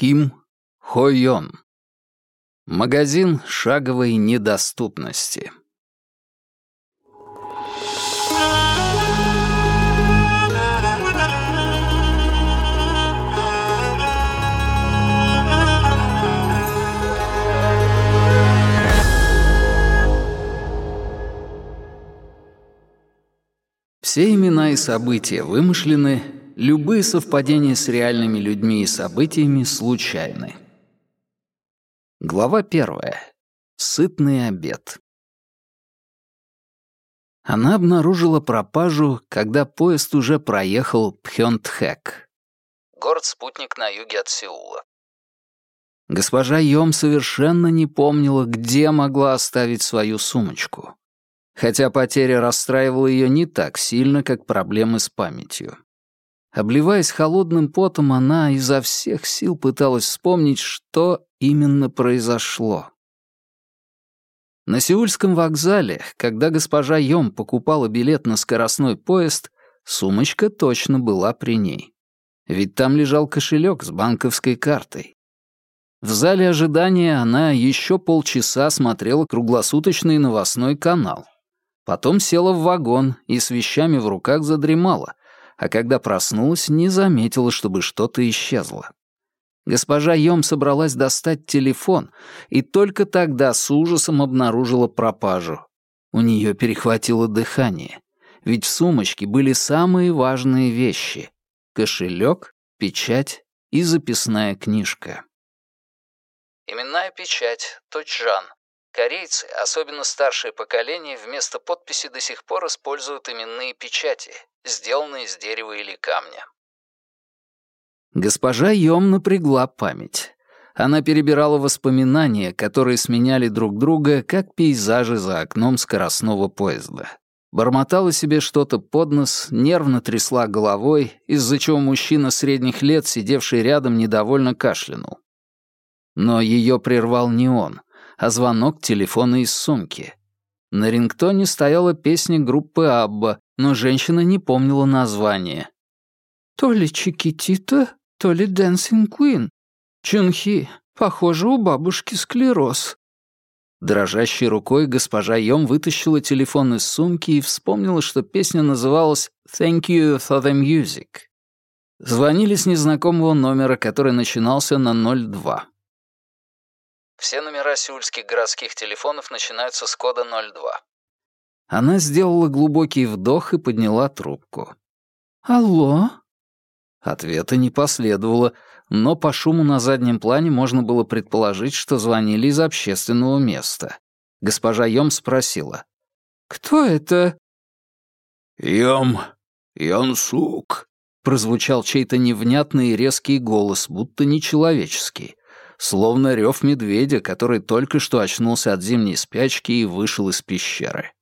Ким Хойон. Магазин шаговой недоступности. Все имена и события вымышлены, любые совпадения с реальными людьми и событиями случайны. Глава первая. Сытный обед. Она обнаружила пропажу, когда поезд уже проехал Пхёнтхэк. Город-спутник на юге от Сеула. Госпожа Йом совершенно не помнила, где могла оставить свою сумочку. Хотя потеря расстраивала ее не так сильно, как проблемы с памятью. Обливаясь холодным потом, она изо всех сил пыталась вспомнить, что именно произошло. На Сеульском вокзале, когда госпожа Йом покупала билет на скоростной поезд, сумочка точно была при ней. Ведь там лежал кошелек с банковской картой. В зале ожидания она еще полчаса смотрела круглосуточный новостной канал. Потом села в вагон и с вещами в руках задремала, а когда проснулась, не заметила, чтобы что-то исчезло. Госпожа Йом собралась достать телефон и только тогда с ужасом обнаружила пропажу. У нее перехватило дыхание, ведь в сумочке были самые важные вещи — кошелек, печать и записная книжка. Именная печать, Точжан. Корейцы, особенно старшее поколение, вместо подписи до сих пор используют именные печати, сделанные из дерева или камня. Госпожа Йом напрягла память. Она перебирала воспоминания, которые сменяли друг друга, как пейзажи за окном скоростного поезда. Бормотала себе что-то под нос, нервно трясла головой, из-за чего мужчина средних лет, сидевший рядом, недовольно кашлянул. Но ее прервал не он, а звонок телефона из сумки. На рингтоне стояла песня группы «Абба», но женщина не помнила название. «То ли Chiquitita, то ли Dancing Queen. Чунхи, похоже, у бабушки склероз». Дрожащей рукой госпожа Йом вытащила телефон из сумки и вспомнила, что песня называлась «Thank you for the music». Звонили с незнакомого номера, который начинался на 02. Все номера сеульских городских телефонов начинаются с кода 02. Она сделала глубокий вдох и подняла трубку. «Алло?» Ответа не последовало, но по шуму на заднем плане можно было предположить, что звонили из общественного места. Госпожа Йом спросила. «Кто это?» «Йом, Йонсук», — прозвучал чей-то невнятный и резкий голос, будто нечеловеческий, словно рев медведя, который только что очнулся от зимней спячки и вышел из пещеры.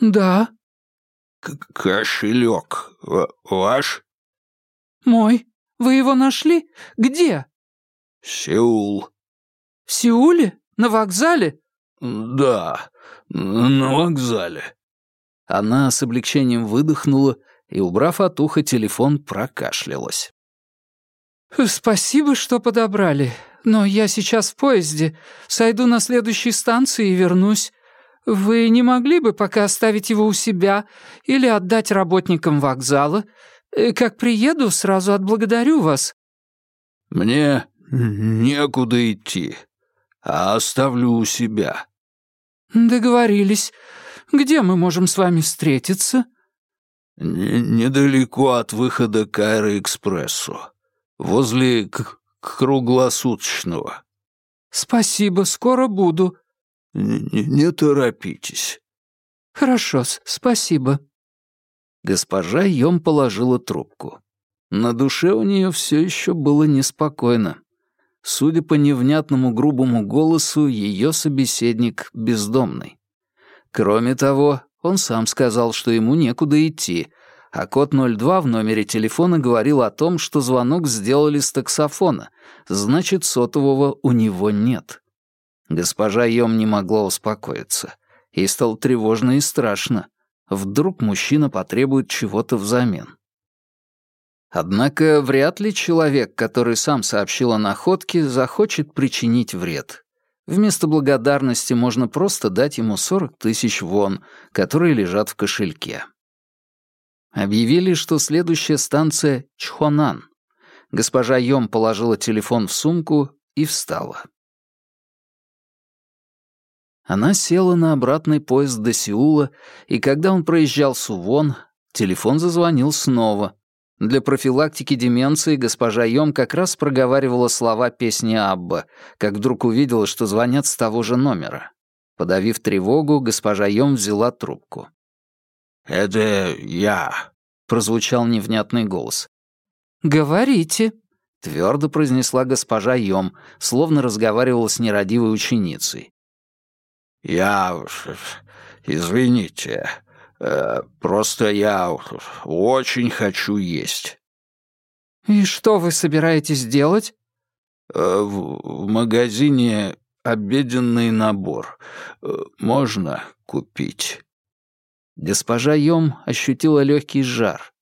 «Да». «Кошелек ваш?» «Мой. Вы его нашли? Где?» «Сеул». «В Сеуле? На вокзале?» «Да, на вокзале». Она с облегчением выдохнула и, убрав от уха телефон, прокашлялась. «Спасибо, что подобрали, но я сейчас в поезде. Сойду на следующей станции и вернусь. Вы не могли бы пока оставить его у себя или отдать работникам вокзала? Э, как приеду, сразу отблагодарю вас». «Мне некуда идти, а оставлю у себя». «Договорились. Где мы можем с вами встретиться?» Н «Недалеко от выхода к Аэроэкспрессу, возле круглосуточного». «Спасибо, скоро буду». Н «Не торопитесь». «Хорошо, спасибо». Госпожа Йом положила трубку. На душе у нее все еще было неспокойно. Судя по невнятному грубому голосу, ее собеседник бездомный. Кроме того, он сам сказал, что ему некуда идти, а код 02 в номере телефона говорил о том, что звонок сделали с таксофона, значит, сотового у него нет. Госпожа Йом не могла успокоиться. Ей стало тревожно и страшно. Вдруг мужчина потребует чего-то взамен. Однако вряд ли человек, который сам сообщил о находке, захочет причинить вред. Вместо благодарности можно просто дать ему 40 тысяч вон, которые лежат в кошельке. Объявили, что следующая станция — Чхонан. Госпожа Йом положила телефон в сумку и встала. Она села на обратный поезд до Сеула, и когда он проезжал Сувон, телефон зазвонил снова. Для профилактики деменции госпожа Йом как раз проговаривала слова песни Абба, как вдруг увидела, что звонят с того же номера. Подавив тревогу, госпожа Йом взяла трубку. «Это я», — прозвучал невнятный голос. «Говорите», — твердо произнесла госпожа Йом, словно разговаривала с нерадивой ученицей. «Я... извините, э, просто я очень хочу есть». «И что вы собираетесь делать?» э, «В магазине обеденный набор. Э, можно купить?» Госпожа Йом ощутила легкий жар.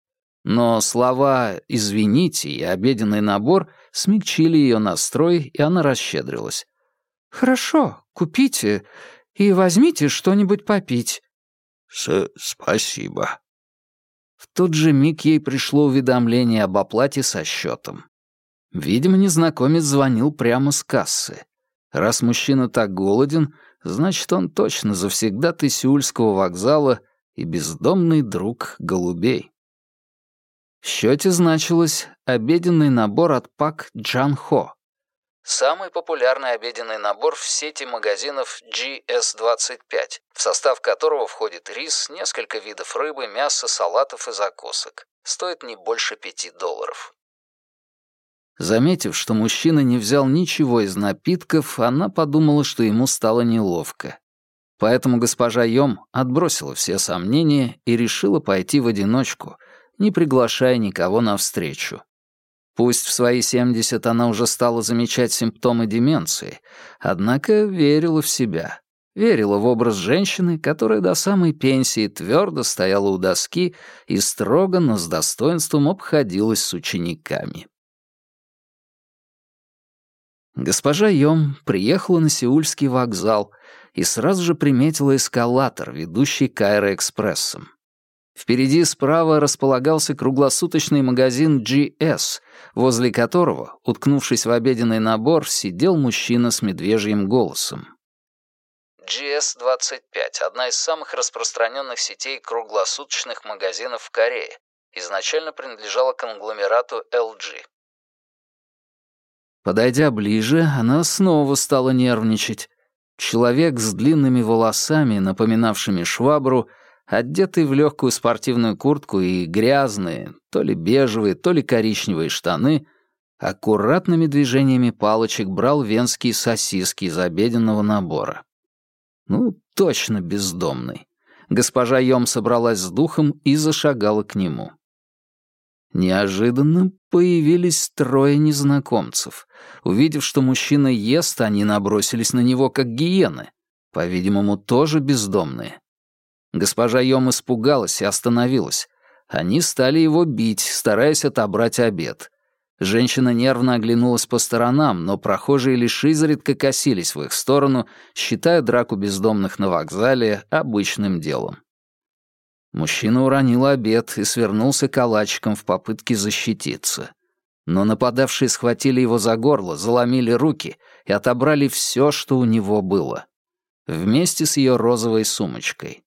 Но слова «извините» и «обеденный набор» смягчили ее настрой, и она расщедрилась. «Хорошо, купите и возьмите что-нибудь попить». С «Спасибо». В тот же миг ей пришло уведомление об оплате со счетом. Видимо, незнакомец звонил прямо с кассы. Раз мужчина так голоден, значит, он точно завсегда Сеульского вокзала и бездомный друг голубей. В счете значилось «обеденный набор от Пак Джанхо», Самый популярный обеденный набор в сети магазинов GS25, в состав которого входит рис, несколько видов рыбы, мяса, салатов и закусок. Стоит не больше пяти долларов. Заметив, что мужчина не взял ничего из напитков, она подумала, что ему стало неловко. Поэтому госпожа Йом отбросила все сомнения и решила пойти в одиночку, не приглашая никого навстречу. Пусть в свои 70 она уже стала замечать симптомы деменции, однако верила в себя. Верила в образ женщины, которая до самой пенсии твердо стояла у доски и строго, но с достоинством обходилась с учениками. Госпожа Йом приехала на Сеульский вокзал и сразу же приметила эскалатор, ведущий к аэроэкспрессам. Впереди справа располагался круглосуточный магазин GS, возле которого, уткнувшись в обеденный набор, сидел мужчина с медвежьим голосом. GS-25 — одна из самых распространенных сетей круглосуточных магазинов в Корее. Изначально принадлежала конгломерату LG. Подойдя ближе, она снова стала нервничать. Человек с длинными волосами, напоминавшими швабру, одетый в легкую спортивную куртку и грязные, то ли бежевые, то ли коричневые штаны, аккуратными движениями палочек брал венские сосиски из обеденного набора. Ну, точно бездомный. Госпожа Йом собралась с духом и зашагала к нему. Неожиданно появились трое незнакомцев. Увидев, что мужчина ест, они набросились на него, как гиены. По-видимому, тоже бездомные. Госпожа Йом испугалась и остановилась. Они стали его бить, стараясь отобрать обед. Женщина нервно оглянулась по сторонам, но прохожие лишь изредка косились в их сторону, считая драку бездомных на вокзале обычным делом. Мужчина уронил обед и свернулся калачиком в попытке защититься. Но нападавшие схватили его за горло, заломили руки и отобрали все, что у него было. Вместе с ее розовой сумочкой.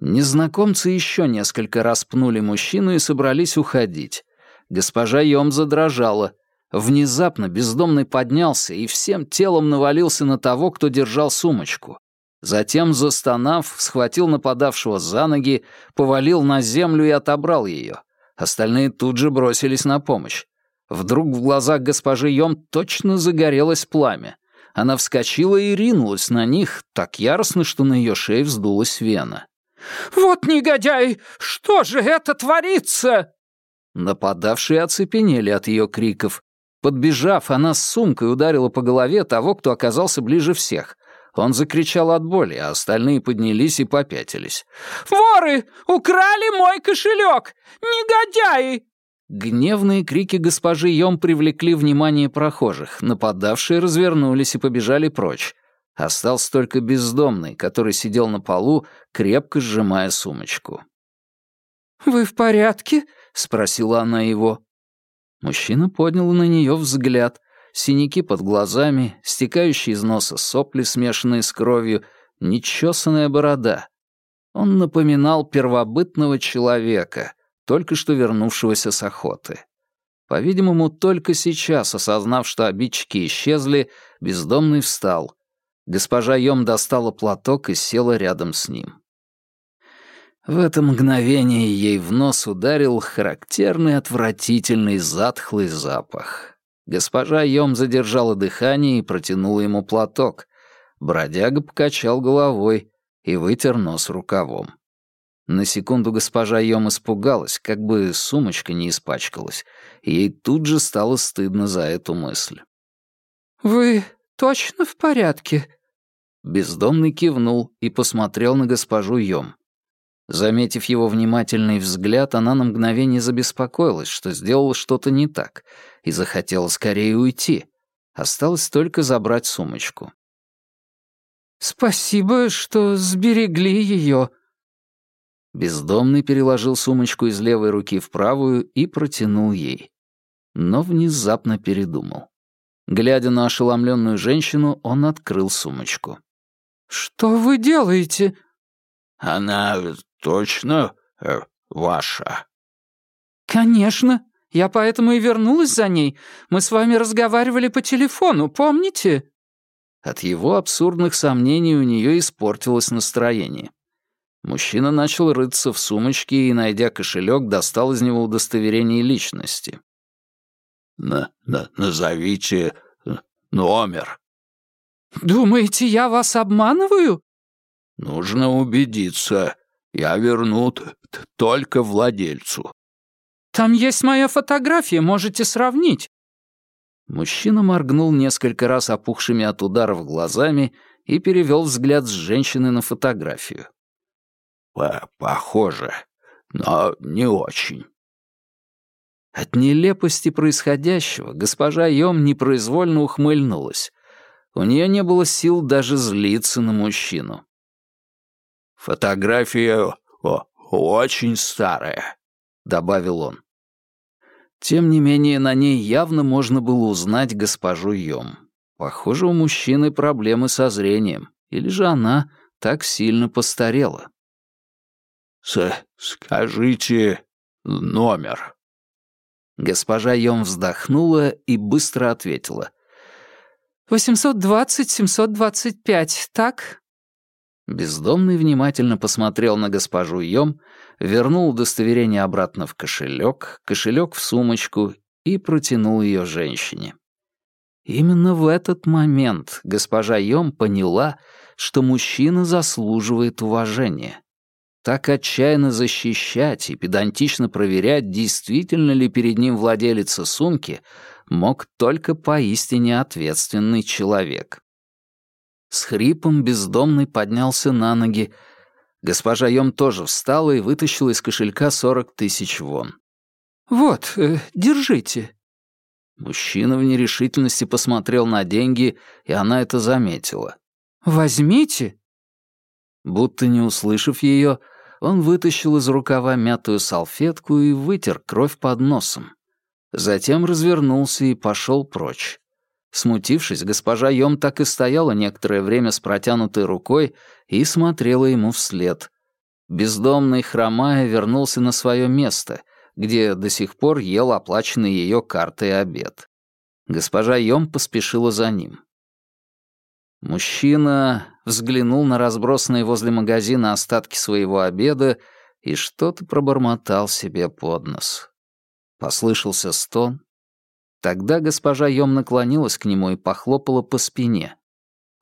Незнакомцы еще несколько раз пнули мужчину и собрались уходить. Госпожа Йом задрожала. Внезапно бездомный поднялся и всем телом навалился на того, кто держал сумочку. Затем, застонав, схватил нападавшего за ноги, повалил на землю и отобрал ее. Остальные тут же бросились на помощь. Вдруг в глазах госпожи Йом точно загорелось пламя. Она вскочила и ринулась на них так яростно, что на ее шее вздулась вена. «Вот негодяй! Что же это творится?» Нападавшие оцепенели от ее криков. Подбежав, она с сумкой ударила по голове того, кто оказался ближе всех. Он закричал от боли, а остальные поднялись и попятились. «Воры! Украли мой кошелек! Негодяи!» Гневные крики госпожи Йом привлекли внимание прохожих. Нападавшие развернулись и побежали прочь. Остался только бездомный, который сидел на полу, крепко сжимая сумочку. «Вы в порядке?» — спросила она его. Мужчина поднял на нее взгляд. Синяки под глазами, стекающие из носа сопли, смешанные с кровью, нечесанная борода. Он напоминал первобытного человека, только что вернувшегося с охоты. По-видимому, только сейчас, осознав, что обидчики исчезли, бездомный встал. Госпожа Йом достала платок и села рядом с ним. В это мгновение ей в нос ударил характерный отвратительный затхлый запах. Госпожа Йом задержала дыхание и протянула ему платок. Бродяга покачал головой и вытер нос рукавом. На секунду госпожа Йом испугалась, как бы сумочка не испачкалась, ей тут же стало стыдно за эту мысль. «Вы точно в порядке?» Бездомный кивнул и посмотрел на госпожу Йом. Заметив его внимательный взгляд, она на мгновение забеспокоилась, что сделала что-то не так, и захотела скорее уйти. Осталось только забрать сумочку. «Спасибо, что сберегли ее», Бездомный переложил сумочку из левой руки в правую и протянул ей. Но внезапно передумал. Глядя на ошеломленную женщину, он открыл сумочку. «Что вы делаете?» «Она точно э, ваша?» «Конечно. Я поэтому и вернулась за ней. Мы с вами разговаривали по телефону, помните?» От его абсурдных сомнений у нее испортилось настроение. Мужчина начал рыться в сумочке и, найдя кошелек, достал из него удостоверение личности. На -на «Назовите э, номер». «Думаете, я вас обманываю?» «Нужно убедиться. Я верну только владельцу». «Там есть моя фотография, можете сравнить». Мужчина моргнул несколько раз опухшими от ударов глазами и перевел взгляд с женщины на фотографию. Похоже, но не очень. От нелепости происходящего госпожа Йом непроизвольно ухмыльнулась. У нее не было сил даже злиться на мужчину. «Фотография о, очень старая», — добавил он. Тем не менее, на ней явно можно было узнать госпожу Йом. Похоже, у мужчины проблемы со зрением, или же она так сильно постарела. С «Скажите номер». Госпожа Йом вздохнула и быстро ответила. «Восемьсот двадцать, семьсот двадцать пять, так?» Бездомный внимательно посмотрел на госпожу Йом, вернул удостоверение обратно в кошелек, кошелек в сумочку и протянул ее женщине. Именно в этот момент госпожа Йом поняла, что мужчина заслуживает уважения так отчаянно защищать и педантично проверять, действительно ли перед ним владелица сумки, мог только поистине ответственный человек. С хрипом бездомный поднялся на ноги. Госпожа Йом тоже встала и вытащила из кошелька сорок тысяч вон. «Вот, э, держите». Мужчина в нерешительности посмотрел на деньги, и она это заметила. «Возьмите». Будто не услышав ее, он вытащил из рукава мятую салфетку и вытер кровь под носом. Затем развернулся и пошел прочь. Смутившись, госпожа Йом так и стояла некоторое время с протянутой рукой и смотрела ему вслед. Бездомный, хромая, вернулся на свое место, где до сих пор ел оплаченный ее картой обед. Госпожа Йом поспешила за ним. Мужчина взглянул на разбросанные возле магазина остатки своего обеда и что-то пробормотал себе под нос. Послышался стон. Тогда госпожа Йом наклонилась к нему и похлопала по спине.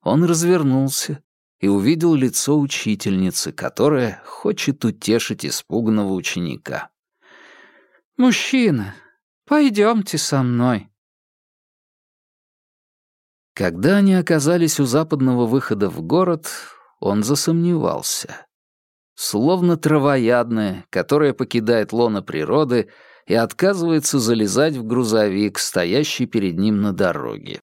Он развернулся и увидел лицо учительницы, которая хочет утешить испуганного ученика. «Мужчина, пойдемте со мной», когда они оказались у западного выхода в город, он засомневался. Словно травоядное, которое покидает лоно природы и отказывается залезать в грузовик, стоящий перед ним на дороге.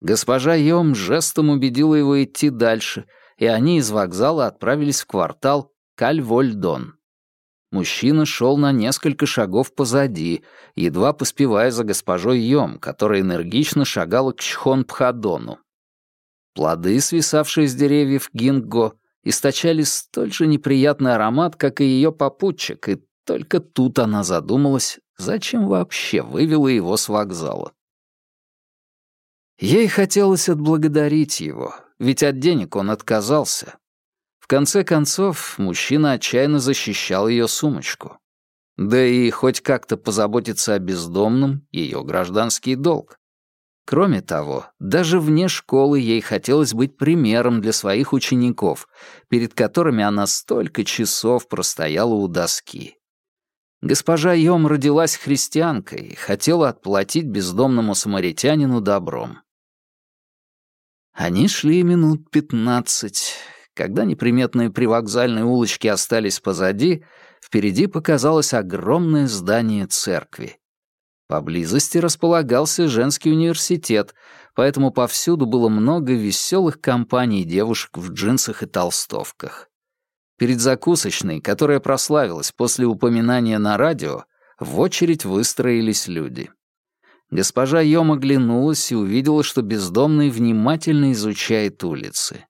Госпожа Йом жестом убедила его идти дальше, и они из вокзала отправились в квартал Кальвольдон. Мужчина шел на несколько шагов позади, едва поспевая за госпожой Йом, которая энергично шагала к Чхон-Пхадону. Плоды, свисавшие с деревьев гинго, источали столь же неприятный аромат, как и ее попутчик, и только тут она задумалась, зачем вообще вывела его с вокзала. Ей хотелось отблагодарить его, ведь от денег он отказался. В конце концов, мужчина отчаянно защищал ее сумочку. Да и хоть как-то позаботиться о бездомном — ее гражданский долг. Кроме того, даже вне школы ей хотелось быть примером для своих учеников, перед которыми она столько часов простояла у доски. Госпожа Йом родилась христианкой и хотела отплатить бездомному самаритянину добром. Они шли минут пятнадцать. Когда неприметные привокзальные улочки остались позади, впереди показалось огромное здание церкви. Поблизости располагался женский университет, поэтому повсюду было много веселых компаний девушек в джинсах и толстовках. Перед закусочной, которая прославилась после упоминания на радио, в очередь выстроились люди. Госпожа Йом оглянулась и увидела, что бездомный внимательно изучает улицы.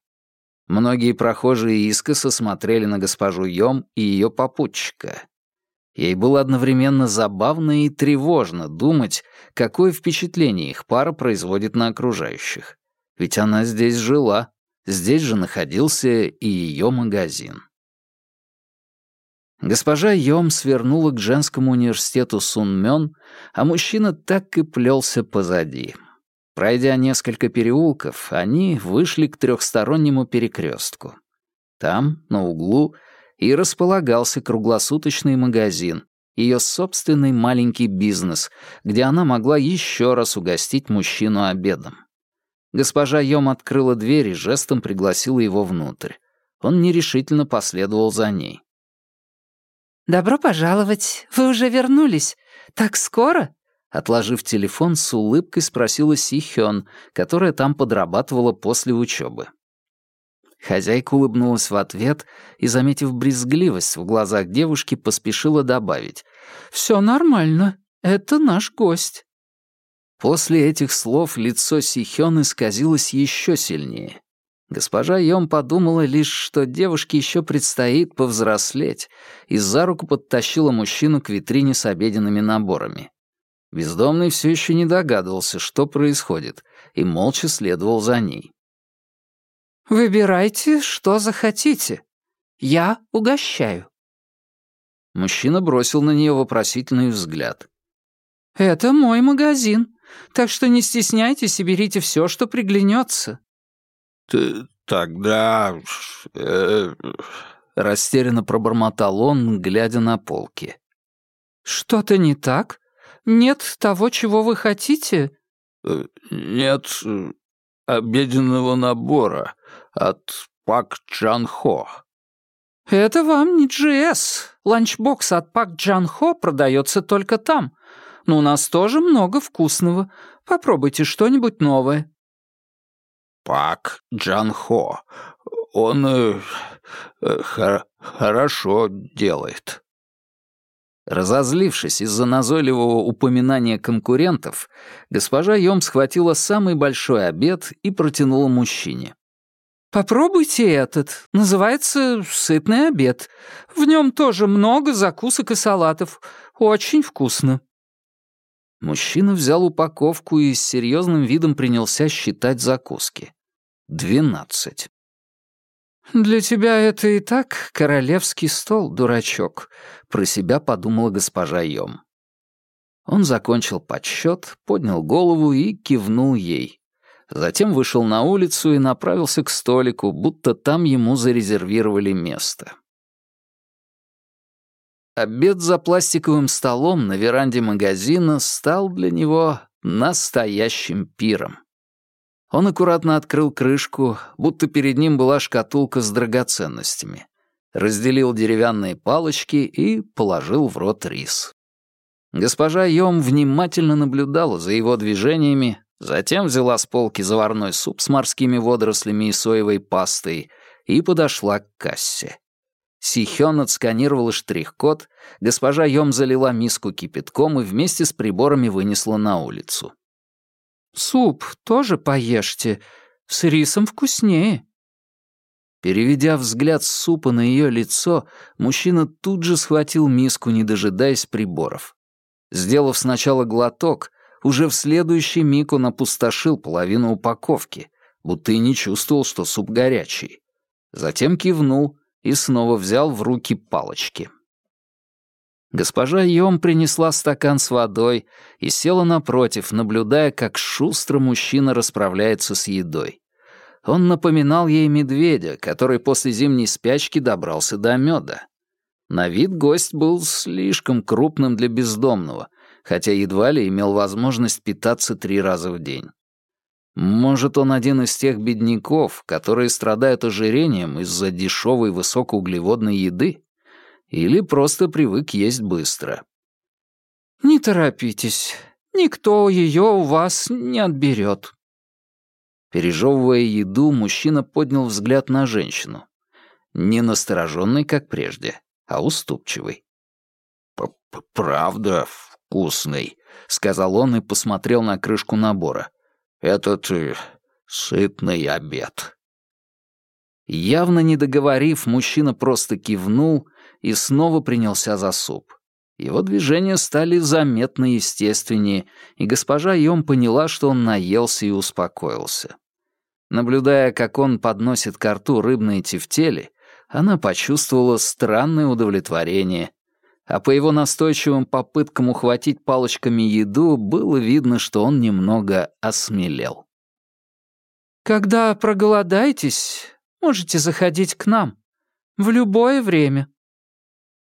Многие прохожие искоса смотрели на госпожу Йом и ее попутчика. Ей было одновременно забавно и тревожно думать, какое впечатление их пара производит на окружающих. Ведь она здесь жила, здесь же находился и ее магазин. Госпожа Йом свернула к женскому университету Сунмён, а мужчина так и плелся позади. Пройдя несколько переулков, они вышли к трехстороннему перекрестку. Там, на углу, и располагался круглосуточный магазин, ее собственный маленький бизнес, где она могла еще раз угостить мужчину обедом. Госпожа Йом открыла дверь и жестом пригласила его внутрь. Он нерешительно последовал за ней. «Добро пожаловать. Вы уже вернулись. Так скоро?» Отложив телефон, с улыбкой спросила Си Хён, которая там подрабатывала после учебы. Хозяйка улыбнулась в ответ и, заметив брезгливость в глазах девушки, поспешила добавить. «Все нормально. Это наш гость». После этих слов лицо Сихён исказилось еще сильнее. Госпожа Йом подумала лишь, что девушке еще предстоит повзрослеть, и за руку подтащила мужчину к витрине с обеденными наборами. Бездомный все еще не догадывался, что происходит, и молча следовал за ней. «Выбирайте, что захотите. Я угощаю». Мужчина бросил на нее вопросительный взгляд. «Это мой магазин, так что не стесняйтесь и берите все, что приглянется». «Ты тогда...» э... Растерянно пробормотал он, глядя на полки. «Что-то не так? Нет того, чего вы хотите?» э, «Нет э, обеденного набора от Пак Джан Хо». «Это вам не GS. Ланчбокс от Пак Джан Хо продается только там. Но у нас тоже много вкусного. Попробуйте что-нибудь новое». Пак Джан Хо. Он э, э, хор хорошо делает». Разозлившись из-за назойливого упоминания конкурентов, госпожа Йом схватила самый большой обед и протянула мужчине. «Попробуйте этот. Называется «Сытный обед». В нем тоже много закусок и салатов. Очень вкусно». Мужчина взял упаковку и с серьезным видом принялся считать закуски. Двенадцать. «Для тебя это и так королевский стол, дурачок», — про себя подумала госпожа Йом. Он закончил подсчет, поднял голову и кивнул ей. Затем вышел на улицу и направился к столику, будто там ему зарезервировали место. Обед за пластиковым столом на веранде магазина стал для него настоящим пиром. Он аккуратно открыл крышку, будто перед ним была шкатулка с драгоценностями. Разделил деревянные палочки и положил в рот рис. Госпожа Йом внимательно наблюдала за его движениями, затем взяла с полки заварной суп с морскими водорослями и соевой пастой и подошла к кассе. Сихён отсканировала штрих-код, госпожа Йом залила миску кипятком и вместе с приборами вынесла на улицу. «Суп тоже поешьте. С рисом вкуснее». Переведя взгляд с супа на ее лицо, мужчина тут же схватил миску, не дожидаясь приборов. Сделав сначала глоток, уже в следующий миг он опустошил половину упаковки, будто и не чувствовал, что суп горячий. Затем кивнул и снова взял в руки палочки. Госпожа Йом принесла стакан с водой и села напротив, наблюдая, как шустро мужчина расправляется с едой. Он напоминал ей медведя, который после зимней спячки добрался до меда. На вид гость был слишком крупным для бездомного, хотя едва ли имел возможность питаться три раза в день. Может, он один из тех бедняков, которые страдают ожирением из-за дешевой высокоуглеводной еды? Или просто привык есть быстро. «Не торопитесь, никто ее у вас не отберет». Пережевывая еду, мужчина поднял взгляд на женщину. Не настороженный, как прежде, а уступчивый. «Правда вкусный», — сказал он и посмотрел на крышку набора. «Этот э, сытный обед». Явно не договорив, мужчина просто кивнул и снова принялся за суп. Его движения стали заметно естественнее, и госпожа Йом поняла, что он наелся и успокоился. Наблюдая, как он подносит к рту рыбные тефтели, она почувствовала странное удовлетворение, а по его настойчивым попыткам ухватить палочками еду было видно, что он немного осмелел. «Когда проголодаетесь, можете заходить к нам. В любое время»,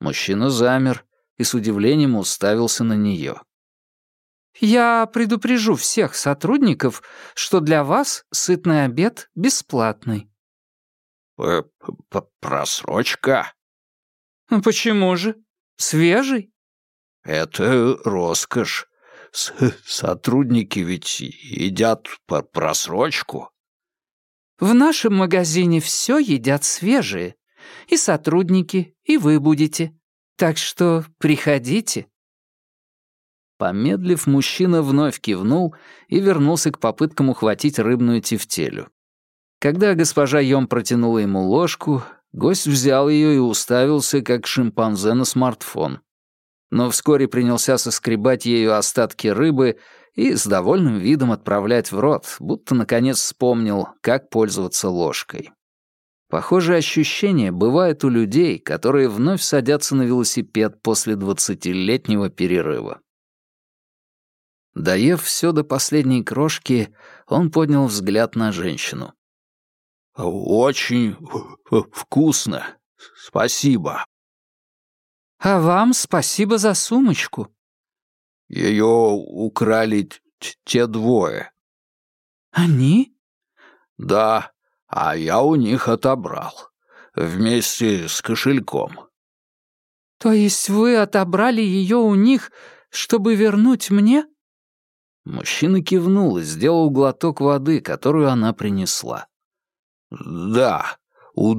Мужчина замер и с удивлением уставился на нее. «Я предупрежу всех сотрудников, что для вас сытный обед бесплатный». П -п «Просрочка?» «Почему же? Свежий?» «Это роскошь. С сотрудники ведь едят по просрочку». «В нашем магазине все едят свежие и сотрудники, и вы будете. Так что приходите». Помедлив, мужчина вновь кивнул и вернулся к попыткам ухватить рыбную тефтелю. Когда госпожа Йом протянула ему ложку, гость взял ее и уставился, как шимпанзе на смартфон. Но вскоре принялся соскребать ею остатки рыбы и с довольным видом отправлять в рот, будто наконец вспомнил, как пользоваться ложкой. Похожие ощущения бывают у людей, которые вновь садятся на велосипед после двадцатилетнего перерыва. Доев все до последней крошки, он поднял взгляд на женщину. «Очень вкусно. Спасибо». «А вам спасибо за сумочку». Ее украли те двое. «Они?» «Да, а я у них отобрал. Вместе с кошельком. То есть вы отобрали ее у них, чтобы вернуть мне? Мужчина кивнул и сделал глоток воды, которую она принесла. Да, у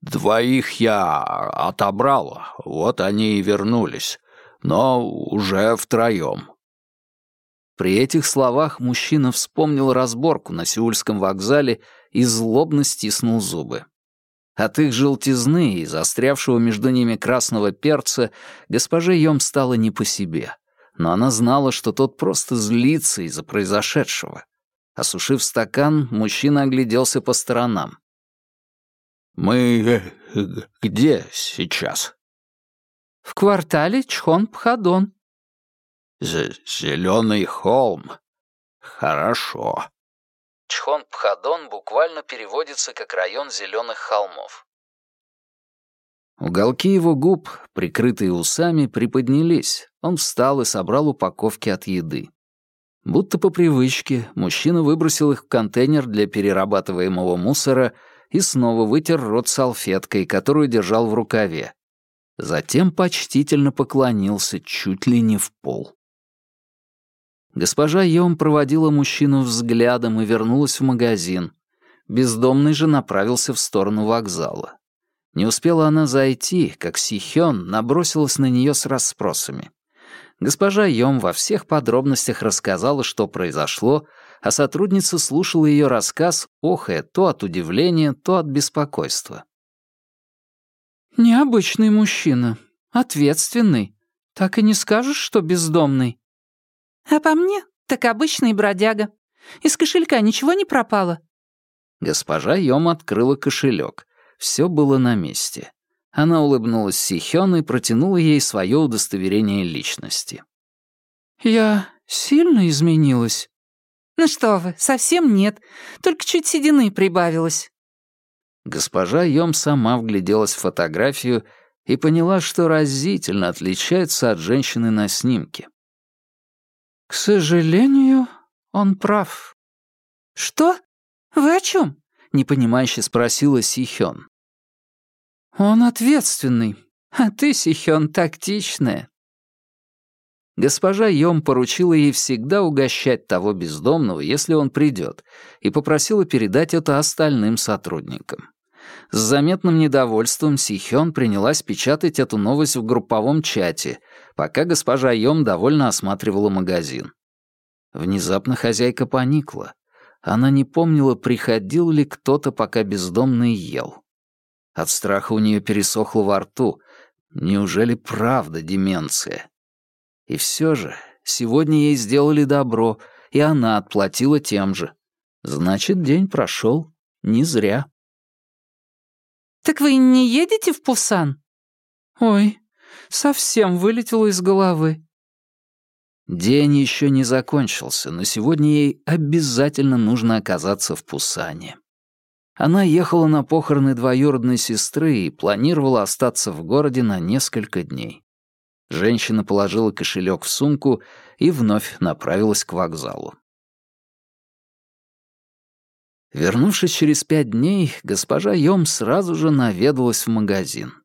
двоих я отобрал, вот они и вернулись, но уже втроем. При этих словах мужчина вспомнил разборку на Сеульском вокзале и злобно стиснул зубы. От их желтизны и застрявшего между ними красного перца госпоже Йом стало не по себе, но она знала, что тот просто злится из-за произошедшего. Осушив стакан, мужчина огляделся по сторонам. «Мы э, где сейчас?» «В квартале Чхон-Пхадон», Зеленый холм. Хорошо. Чхон-Пхадон буквально переводится как район зеленых холмов. Уголки его губ, прикрытые усами, приподнялись. Он встал и собрал упаковки от еды. Будто по привычке, мужчина выбросил их в контейнер для перерабатываемого мусора и снова вытер рот салфеткой, которую держал в рукаве. затем почтительно поклонился чуть ли не в пол. Госпожа Йом проводила мужчину взглядом и вернулась в магазин. Бездомный же направился в сторону вокзала. Не успела она зайти, как Сихён набросилась на нее с расспросами. Госпожа Йом во всех подробностях рассказала, что произошло, а сотрудница слушала ее рассказ, охая то от удивления, то от беспокойства. «Необычный мужчина, ответственный. Так и не скажешь, что бездомный?» «А по мне, так обычный бродяга. Из кошелька ничего не пропало?» Госпожа Йом открыла кошелек. Все было на месте. Она улыбнулась Сихён и протянула ей свое удостоверение личности. «Я сильно изменилась?» «Ну что вы, совсем нет. Только чуть седины прибавилось». Госпожа Йом сама вгляделась в фотографию и поняла, что разительно отличается от женщины на снимке. «К сожалению, он прав». «Что? Вы о чем?» — непонимающе спросила Сихён. «Он ответственный, а ты, Сихён, тактичная». Госпожа Йом поручила ей всегда угощать того бездомного, если он придет, и попросила передать это остальным сотрудникам. С заметным недовольством Сихён принялась печатать эту новость в групповом чате, пока госпожа Йом довольно осматривала магазин. Внезапно хозяйка поникла. Она не помнила, приходил ли кто-то, пока бездомный ел. От страха у нее пересохло во рту. Неужели правда деменция? И все же, сегодня ей сделали добро, и она отплатила тем же. Значит, день прошел не зря. «Так вы не едете в Пусан?» «Ой, совсем вылетело из головы». День еще не закончился, но сегодня ей обязательно нужно оказаться в Пусане. Она ехала на похороны двоюродной сестры и планировала остаться в городе на несколько дней. Женщина положила кошелек в сумку и вновь направилась к вокзалу. Вернувшись через пять дней, госпожа Йом сразу же наведалась в магазин.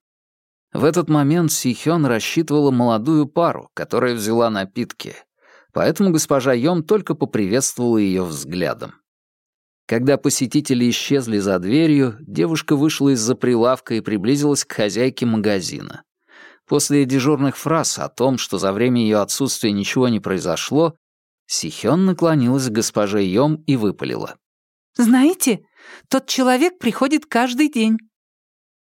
В этот момент Сихён рассчитывала молодую пару, которая взяла напитки, поэтому госпожа Йом только поприветствовала ее взглядом. Когда посетители исчезли за дверью, девушка вышла из-за прилавка и приблизилась к хозяйке магазина. После дежурных фраз о том, что за время ее отсутствия ничего не произошло, Сихён наклонилась к госпоже Йом и выпалила. «Знаете, тот человек приходит каждый день».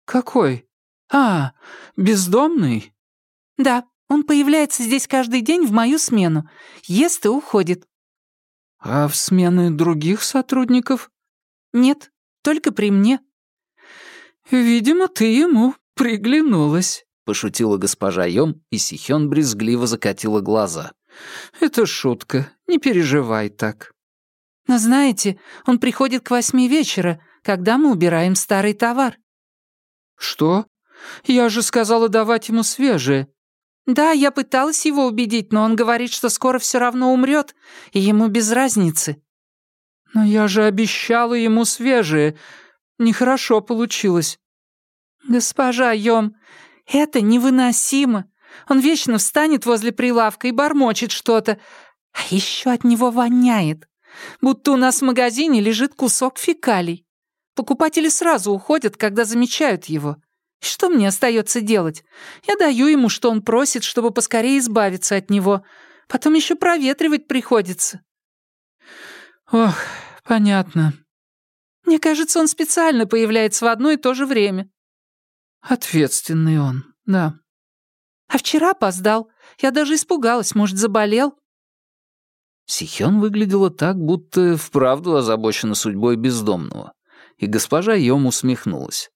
«Какой? А, бездомный?» «Да, он появляется здесь каждый день в мою смену, ест и уходит». «А в смены других сотрудников?» «Нет, только при мне». «Видимо, ты ему приглянулась» пошутила госпожа Йом, и Сихён брезгливо закатила глаза. «Это шутка, не переживай так». «Но знаете, он приходит к восьми вечера, когда мы убираем старый товар». «Что? Я же сказала давать ему свежее». «Да, я пыталась его убедить, но он говорит, что скоро все равно умрет, и ему без разницы». «Но я же обещала ему свежее. Нехорошо получилось». «Госпожа Йом, это невыносимо. Он вечно встанет возле прилавка и бормочет что-то. А еще от него воняет. Будто у нас в магазине лежит кусок фекалий. Покупатели сразу уходят, когда замечают его. Что мне остается делать? Я даю ему, что он просит, чтобы поскорее избавиться от него. Потом еще проветривать приходится. Ох, понятно. Мне кажется, он специально появляется в одно и то же время. Ответственный он, да. А вчера опоздал. Я даже испугалась, может, заболел. Сихён выглядела так, будто вправду озабочена судьбой бездомного. И госпожа Йом усмехнулась.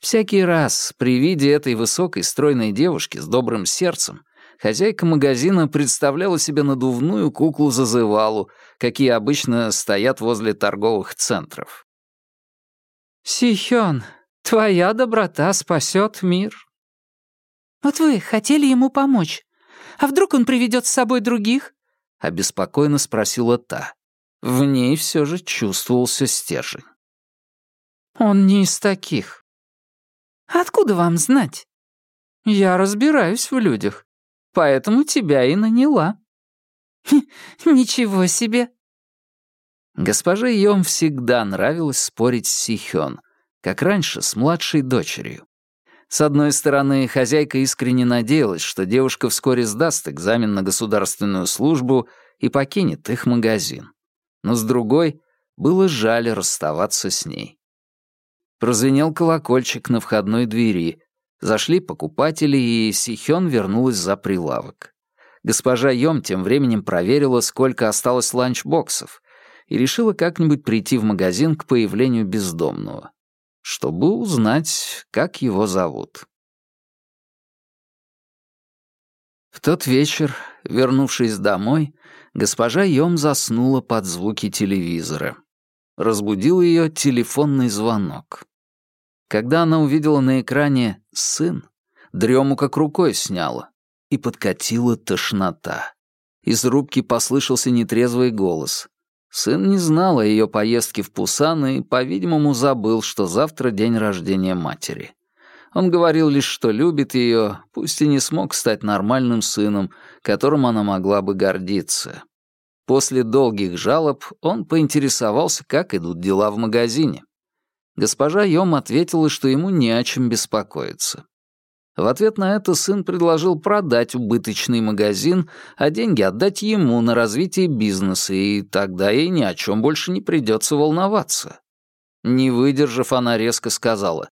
Всякий раз при виде этой высокой стройной девушки с добрым сердцем хозяйка магазина представляла себе надувную куклу-зазывалу, какие обычно стоят возле торговых центров. «Сихён, Твоя доброта спасет мир». «Вот вы хотели ему помочь. А вдруг он приведет с собой других?» — обеспокоенно спросила та. В ней все же чувствовался стержень. «Он не из таких». «Откуда вам знать?» Я разбираюсь в людях, поэтому тебя и наняла». «Ничего себе!» Госпоже Йом всегда нравилось спорить с Сихён, как раньше с младшей дочерью. С одной стороны, хозяйка искренне надеялась, что девушка вскоре сдаст экзамен на государственную службу и покинет их магазин. Но с другой, было жаль расставаться с ней. Прозвенел колокольчик на входной двери. Зашли покупатели, и Сихён вернулась за прилавок. Госпожа Йом тем временем проверила, сколько осталось ланчбоксов, и решила как-нибудь прийти в магазин к появлению бездомного чтобы узнать, как его зовут. В тот вечер, вернувшись домой, госпожа Йом заснула под звуки телевизора. Разбудил ее телефонный звонок. Когда она увидела на экране «сын», дрему как рукой сняла, и подкатила тошнота. Из рубки послышался нетрезвый голос. Сын не знал о ее поездке в Пусан и, по-видимому, забыл, что завтра день рождения матери. Он говорил лишь, что любит ее, пусть и не смог стать нормальным сыном, которым она могла бы гордиться. После долгих жалоб он поинтересовался, как идут дела в магазине. Госпожа Йом ответила, что ему не о чем беспокоиться. В ответ на это сын предложил продать убыточный магазин, а деньги отдать ему на развитие бизнеса, и тогда ей ни о чем больше не придется волноваться. Не выдержав, она резко сказала.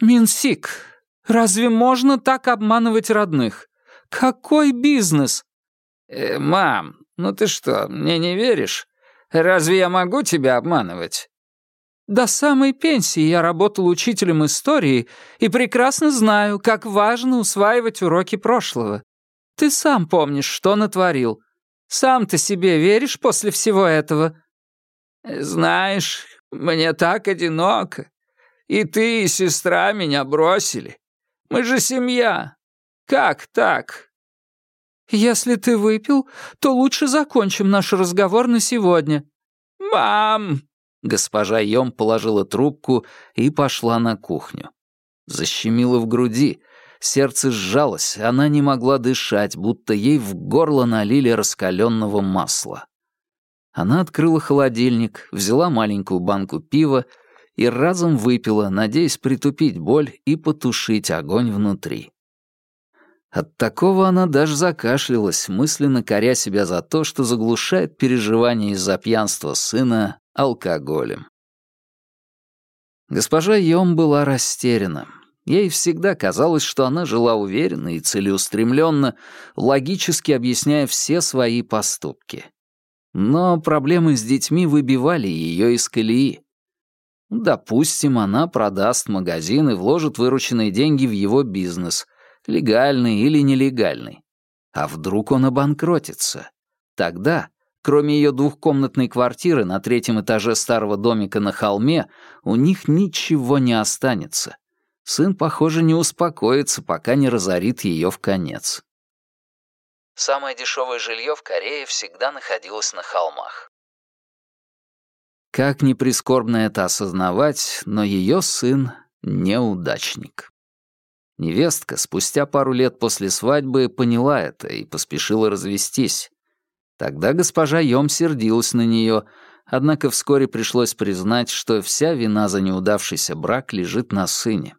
«Минсик, разве можно так обманывать родных? Какой бизнес?» э, «Мам, ну ты что, мне не веришь? Разве я могу тебя обманывать? До самой пенсии я работал учителем истории и прекрасно знаю, как важно усваивать уроки прошлого. Ты сам помнишь, что натворил. Сам ты себе веришь после всего этого?» «Знаешь, мне так одиноко. И ты, и сестра меня бросили. Мы же семья. Как так?» «Если ты выпил, то лучше закончим наш разговор на сегодня». «Мам!» Госпожа Йом положила трубку и пошла на кухню. Защемило в груди, сердце сжалось, она не могла дышать, будто ей в горло налили раскаленного масла. Она открыла холодильник, взяла маленькую банку пива и разом выпила, надеясь притупить боль и потушить огонь внутри. От такого она даже закашлялась, мысленно коря себя за то, что заглушает переживания из-за пьянства сына алкоголем. Госпожа Йом была растеряна. Ей всегда казалось, что она жила уверенно и целеустремленно, логически объясняя все свои поступки. Но проблемы с детьми выбивали ее из колеи. Допустим, она продаст магазин и вложит вырученные деньги в его бизнес, легальный или нелегальный. А вдруг он обанкротится? Тогда Кроме ее двухкомнатной квартиры на третьем этаже старого домика на холме, у них ничего не останется. Сын, похоже, не успокоится, пока не разорит ее в конец. Самое дешевое жилье в Корее всегда находилось на холмах. Как ни прискорбно это осознавать, но ее сын — неудачник. Невестка спустя пару лет после свадьбы поняла это и поспешила развестись. Тогда госпожа Йом сердилась на нее, однако вскоре пришлось признать, что вся вина за неудавшийся брак лежит на сыне.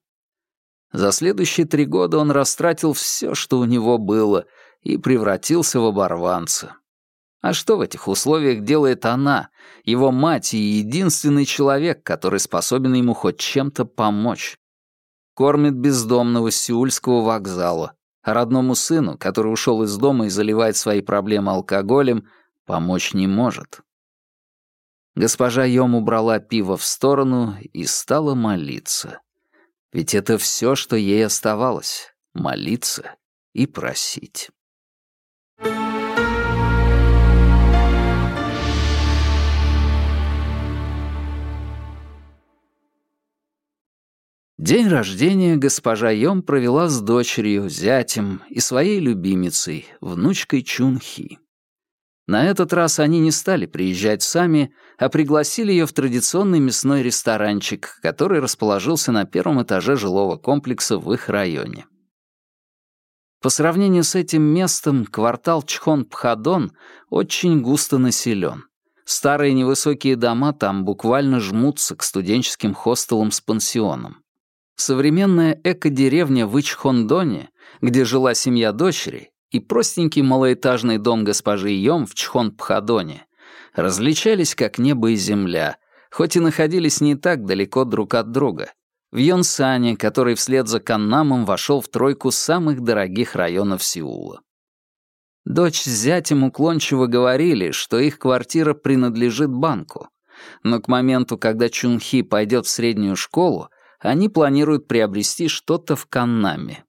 За следующие три года он растратил все, что у него было, и превратился в оборванца. А что в этих условиях делает она, его мать и единственный человек, который способен ему хоть чем-то помочь? Кормит бездомного с Сеульского вокзала, родному сыну, который ушел из дома и заливает свои проблемы алкоголем, помочь не может. Госпожа Йом убрала пиво в сторону и стала молиться. Ведь это все, что ей оставалось — молиться и просить. День рождения госпожа Йом провела с дочерью, зятем и своей любимицей, внучкой Чунхи. На этот раз они не стали приезжать сами, а пригласили ее в традиционный мясной ресторанчик, который расположился на первом этаже жилого комплекса в их районе. По сравнению с этим местом, квартал Чхон-Пхадон очень густо населен. Старые невысокие дома там буквально жмутся к студенческим хостелам с пансионом. Современная эко-деревня в Ичхондоне, где жила семья дочери, и простенький малоэтажный дом госпожи Йом в Чхон-Пхадоне различались как небо и земля, хоть и находились не так далеко друг от друга. В Йонсане, который вслед за Каннамом вошел в тройку самых дорогих районов Сеула. Дочь с зятем уклончиво говорили, что их квартира принадлежит банку. Но к моменту, когда Чунхи пойдет в среднюю школу, они планируют приобрести что-то в Каннаме.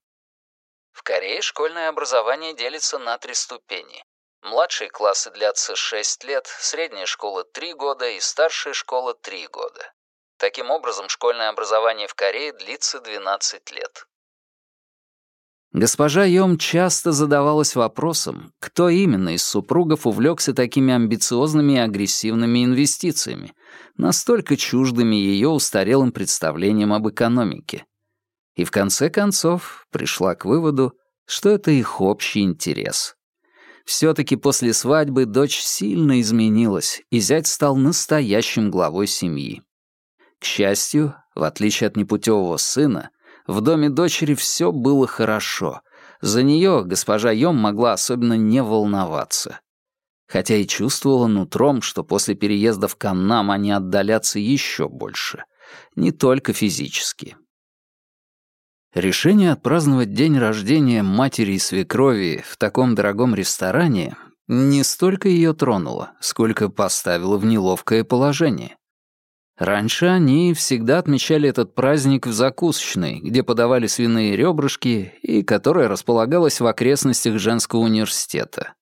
В Корее школьное образование делится на три ступени. Младшие классы длятся 6 лет, средняя школа 3 года и старшая школа 3 года. Таким образом, школьное образование в Корее длится 12 лет. Госпожа Йом часто задавалась вопросом, кто именно из супругов увлекся такими амбициозными и агрессивными инвестициями, настолько чуждыми ее устарелым представлениям об экономике. И в конце концов пришла к выводу, что это их общий интерес. Все-таки после свадьбы дочь сильно изменилась, и зять стал настоящим главой семьи. К счастью, в отличие от непутевого сына, в доме дочери все было хорошо. За нее госпожа Йом могла особенно не волноваться. Хотя и чувствовала нутром, что после переезда в Каннам они отдалятся еще больше. Не только физически. Решение отпраздновать день рождения матери и свекрови в таком дорогом ресторане не столько ее тронуло, сколько поставило в неловкое положение. Раньше они всегда отмечали этот праздник в закусочной, где подавали свиные ребрышки и которая располагалась в окрестностях женского университета.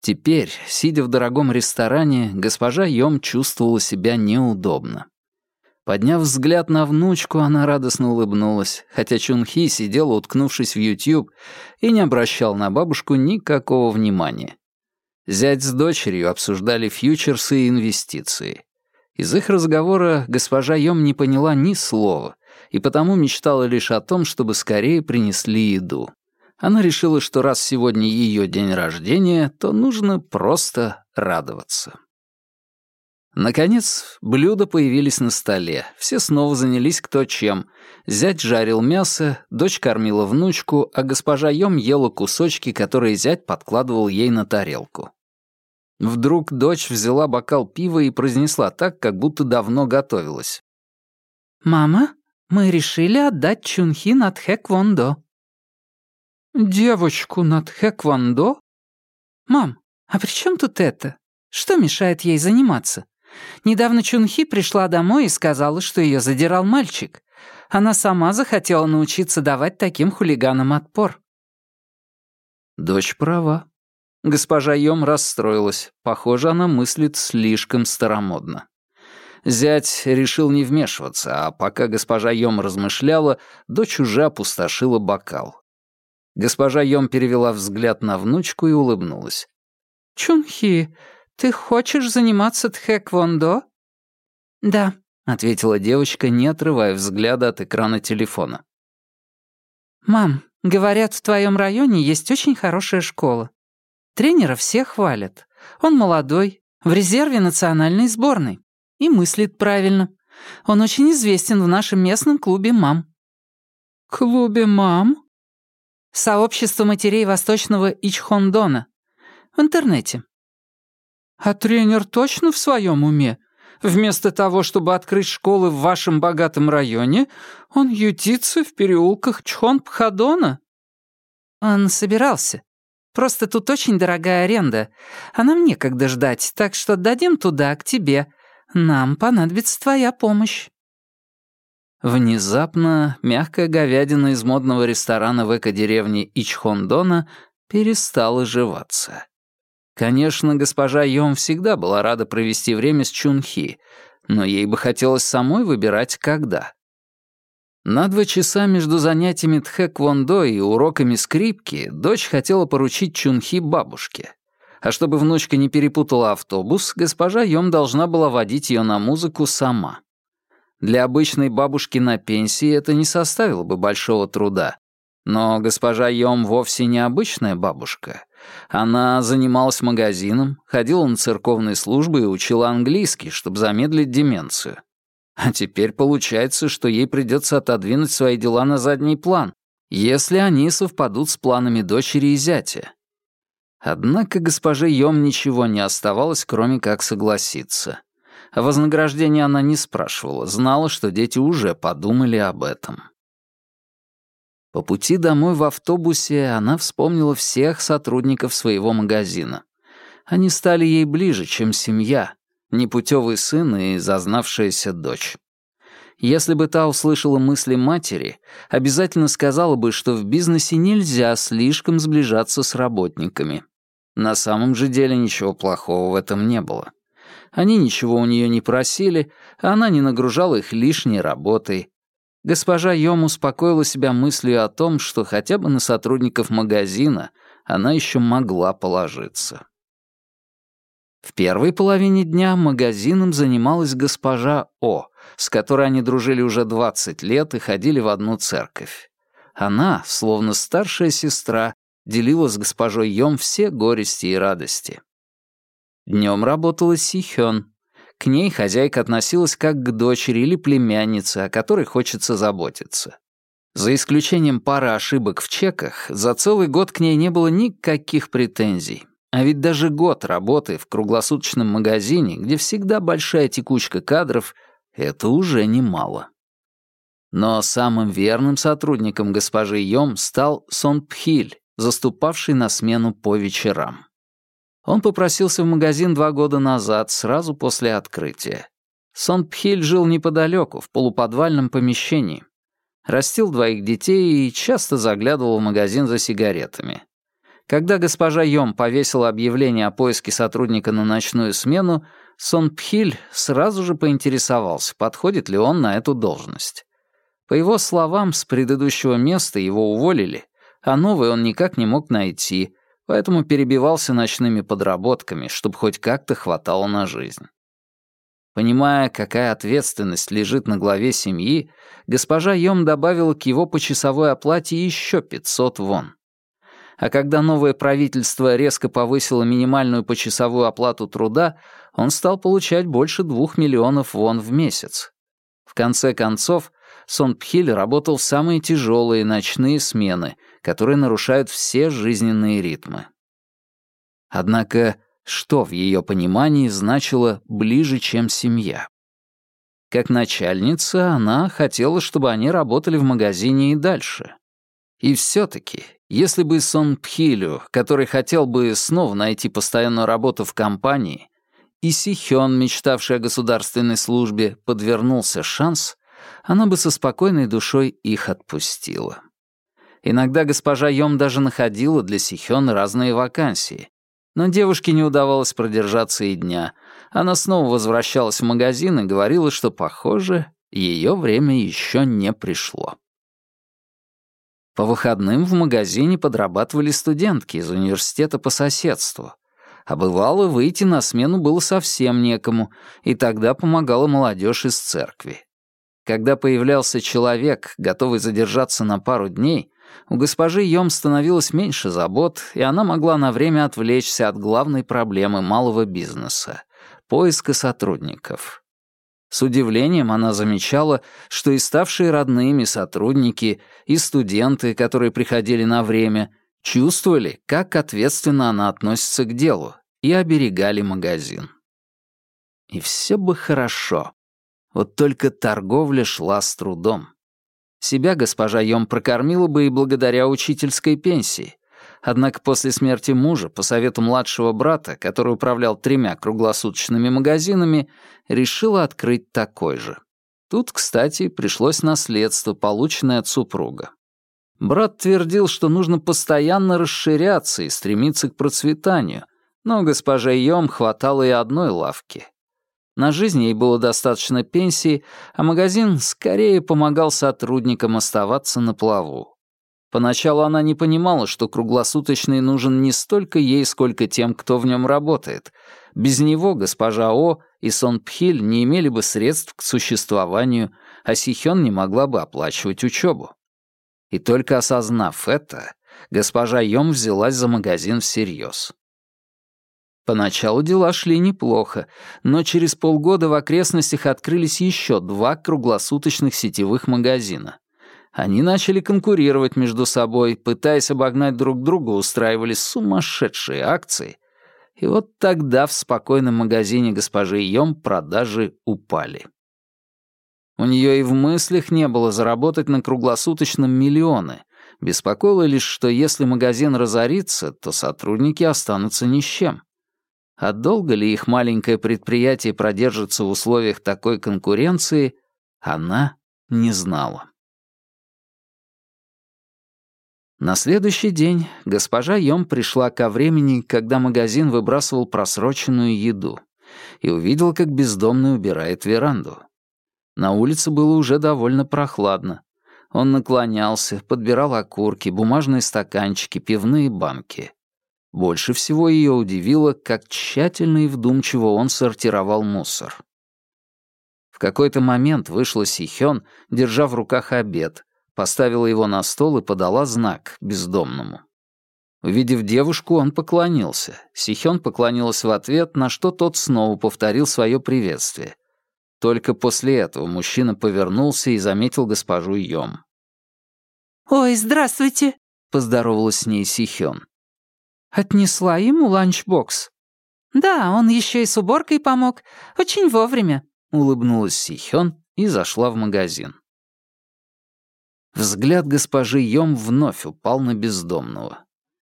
Теперь, сидя в дорогом ресторане, госпожа Йом чувствовала себя неудобно. Подняв взгляд на внучку, она радостно улыбнулась, хотя Чунхи сидела, уткнувшись в YouTube, и не обращал на бабушку никакого внимания. Зять с дочерью обсуждали фьючерсы и инвестиции. Из их разговора госпожа Йом не поняла ни слова, и потому мечтала лишь о том, чтобы скорее принесли еду. Она решила, что раз сегодня ее день рождения, то нужно просто радоваться. Наконец, блюда появились на столе. Все снова занялись кто чем. Зять жарил мясо, дочь кормила внучку, а госпожа Йом ела кусочки, которые зять подкладывал ей на тарелку. Вдруг дочь взяла бокал пива и произнесла так, как будто давно готовилась. «Мама, мы решили отдать Чунхи на Тхэквондо». «Девочку на Тхэквондо?» «Мам, а при чем тут это? Что мешает ей заниматься? Недавно Чунхи пришла домой и сказала, что ее задирал мальчик. Она сама захотела научиться давать таким хулиганам отпор». «Дочь права», Госпожа Йом расстроилась. Похоже, она мыслит слишком старомодно. Зять решил не вмешиваться, а пока госпожа Йом размышляла, дочь уже опустошила бокал. Госпожа Йом перевела взгляд на внучку и улыбнулась. «Чунхи, ты хочешь заниматься тхэквондо?» «Да», — ответила девочка, не отрывая взгляда от экрана телефона. «Мам, говорят, в твоем районе есть очень хорошая школа. Тренера все хвалят. Он молодой, в резерве национальной сборной. И мыслит правильно. Он очень известен в нашем местном клубе мам». «Клубе мам?» «Сообщество матерей Восточного Ичхондона. В интернете». «А тренер точно в своем уме? Вместо того, чтобы открыть школы в вашем богатом районе, он ютится в переулках Чхон-Пхадона?» «Он собирался. Просто тут очень дорогая аренда, а нам некогда ждать, так что дадим туда, к тебе. Нам понадобится твоя помощь». Внезапно мягкая говядина из модного ресторана в эко-деревне Ичхондона перестала жеваться. Конечно, госпожа Йом всегда была рада провести время с Чунхи, но ей бы хотелось самой выбирать, когда. На два часа между занятиями тхэквондо и уроками скрипки дочь хотела поручить Чунхи бабушке. А чтобы внучка не перепутала автобус, госпожа Йом должна была водить ее на музыку сама. Для обычной бабушки на пенсии это не составило бы большого труда. Но госпожа Йом вовсе не обычная бабушка. Она занималась магазином, ходила на церковные службы и учила английский, чтобы замедлить деменцию. А теперь получается, что ей придется отодвинуть свои дела на задний план, если они совпадут с планами дочери и зятя. Однако госпоже Йом ничего не оставалось, кроме как согласиться. О вознаграждении она не спрашивала, знала, что дети уже подумали об этом. По пути домой в автобусе она вспомнила всех сотрудников своего магазина. Они стали ей ближе, чем семья, непутевый сын и зазнавшаяся дочь. Если бы та услышала мысли матери, обязательно сказала бы, что в бизнесе нельзя слишком сближаться с работниками. На самом же деле ничего плохого в этом не было. Они ничего у нее не просили, а она не нагружала их лишней работой, Госпожа Йом успокоила себя мыслью о том, что хотя бы на сотрудников магазина она еще могла положиться. В первой половине дня магазином занималась госпожа О, с которой они дружили уже 20 лет и ходили в одну церковь. Она, словно старшая сестра, делила с госпожой Йом все горести и радости. Днем работала Сихён, к ней хозяйка относилась как к дочери или племяннице, о которой хочется заботиться. За исключением пары ошибок в чеках, за целый год к ней не было никаких претензий. А ведь даже год работы в круглосуточном магазине, где всегда большая текучка кадров, это уже немало. Но самым верным сотрудником госпожи Йом стал Сон Пхиль, заступавший на смену по вечерам. Он попросился в магазин два года назад, сразу после открытия. Сон Пхиль жил неподалеку, в полуподвальном помещении. Растил двоих детей и часто заглядывал в магазин за сигаретами. Когда госпожа Йом повесила объявление о поиске сотрудника на ночную смену, Сон Пхиль сразу же поинтересовался, подходит ли он на эту должность. По его словам, с предыдущего места его уволили, а новый он никак не мог найти, поэтому перебивался ночными подработками, чтобы хоть как-то хватало на жизнь. Понимая, какая ответственность лежит на главе семьи, госпожа Йом добавила к его почасовой оплате еще 500 вон. А когда новое правительство резко повысило минимальную почасовую оплату труда, он стал получать больше двух миллионов вон в месяц. В конце концов, Сон Пхиль работал в самые тяжелые ночные смены, которые нарушают все жизненные ритмы. Однако, что в ее понимании значило «ближе, чем семья»? Как начальница, она хотела, чтобы они работали в магазине и дальше. И все-таки, если бы Сон Пхилю, который хотел бы снова найти постоянную работу в компании, и Сихён, мечтавший о государственной службе, подвернулся шанс, она бы со спокойной душой их отпустила. Иногда госпожа Йом даже находила для Сихён разные вакансии. Но девушке не удавалось продержаться и дня. Она снова возвращалась в магазин и говорила, что, похоже, ее время еще не пришло. По выходным в магазине подрабатывали студентки из университета по соседству. А бывало, выйти на смену было совсем некому, и тогда помогала молодежь из церкви. Когда появлялся человек, готовый задержаться на пару дней, у госпожи Йом становилось меньше забот, и она могла на время отвлечься от главной проблемы малого бизнеса — поиска сотрудников. С удивлением она замечала, что и ставшие родными сотрудники, и студенты, которые приходили на время, чувствовали, как ответственно она относится к делу, и оберегали магазин. И все бы хорошо. Вот только торговля шла с трудом. Себя госпожа Йом прокормила бы и благодаря учительской пенсии. Однако после смерти мужа, по совету младшего брата, который управлял тремя круглосуточными магазинами, решила открыть такой же. Тут, кстати, пришлось наследство, полученное от супруга. Брат твердил, что нужно постоянно расширяться и стремиться к процветанию, но госпоже Йом хватало и одной лавки. На жизнь ей было достаточно пенсии, а магазин скорее помогал сотрудникам оставаться на плаву. Поначалу она не понимала, что круглосуточный нужен не столько ей, сколько тем, кто в нем работает. Без него госпожа О и Сон Пхиль не имели бы средств к существованию, а Сихён не могла бы оплачивать учебу. И только осознав это, госпожа Йом взялась за магазин всерьез. Поначалу дела шли неплохо, но через полгода в окрестностях открылись еще два круглосуточных сетевых магазина. Они начали конкурировать между собой, пытаясь обогнать друг друга, устраивали сумасшедшие акции. И вот тогда в спокойном магазине госпожи Йом продажи упали. У нее и в мыслях не было заработать на круглосуточном миллионы. Беспокоило лишь, что если магазин разорится, то сотрудники останутся ни с чем. А долго ли их маленькое предприятие продержится в условиях такой конкуренции, она не знала. На следующий день госпожа Йом пришла ко времени, когда магазин выбрасывал просроченную еду, и увидела, как бездомный убирает веранду. На улице было уже довольно прохладно. Он наклонялся, подбирал окурки, бумажные стаканчики, пивные банки. Больше всего ее удивило, как тщательно и вдумчиво он сортировал мусор. В какой-то момент вышла Сихён, держа в руках обед, поставила его на стол и подала знак бездомному. Увидев девушку, он поклонился. Сихён поклонилась в ответ, на что тот снова повторил свое приветствие. Только после этого мужчина повернулся и заметил госпожу Йом. «Ой, здравствуйте», — поздоровалась с ней Сихён. «Отнесла ему ланчбокс?» «Да, он еще и с уборкой помог. Очень вовремя», — улыбнулась Сихён и зашла в магазин. Взгляд госпожи Йом вновь упал на бездомного.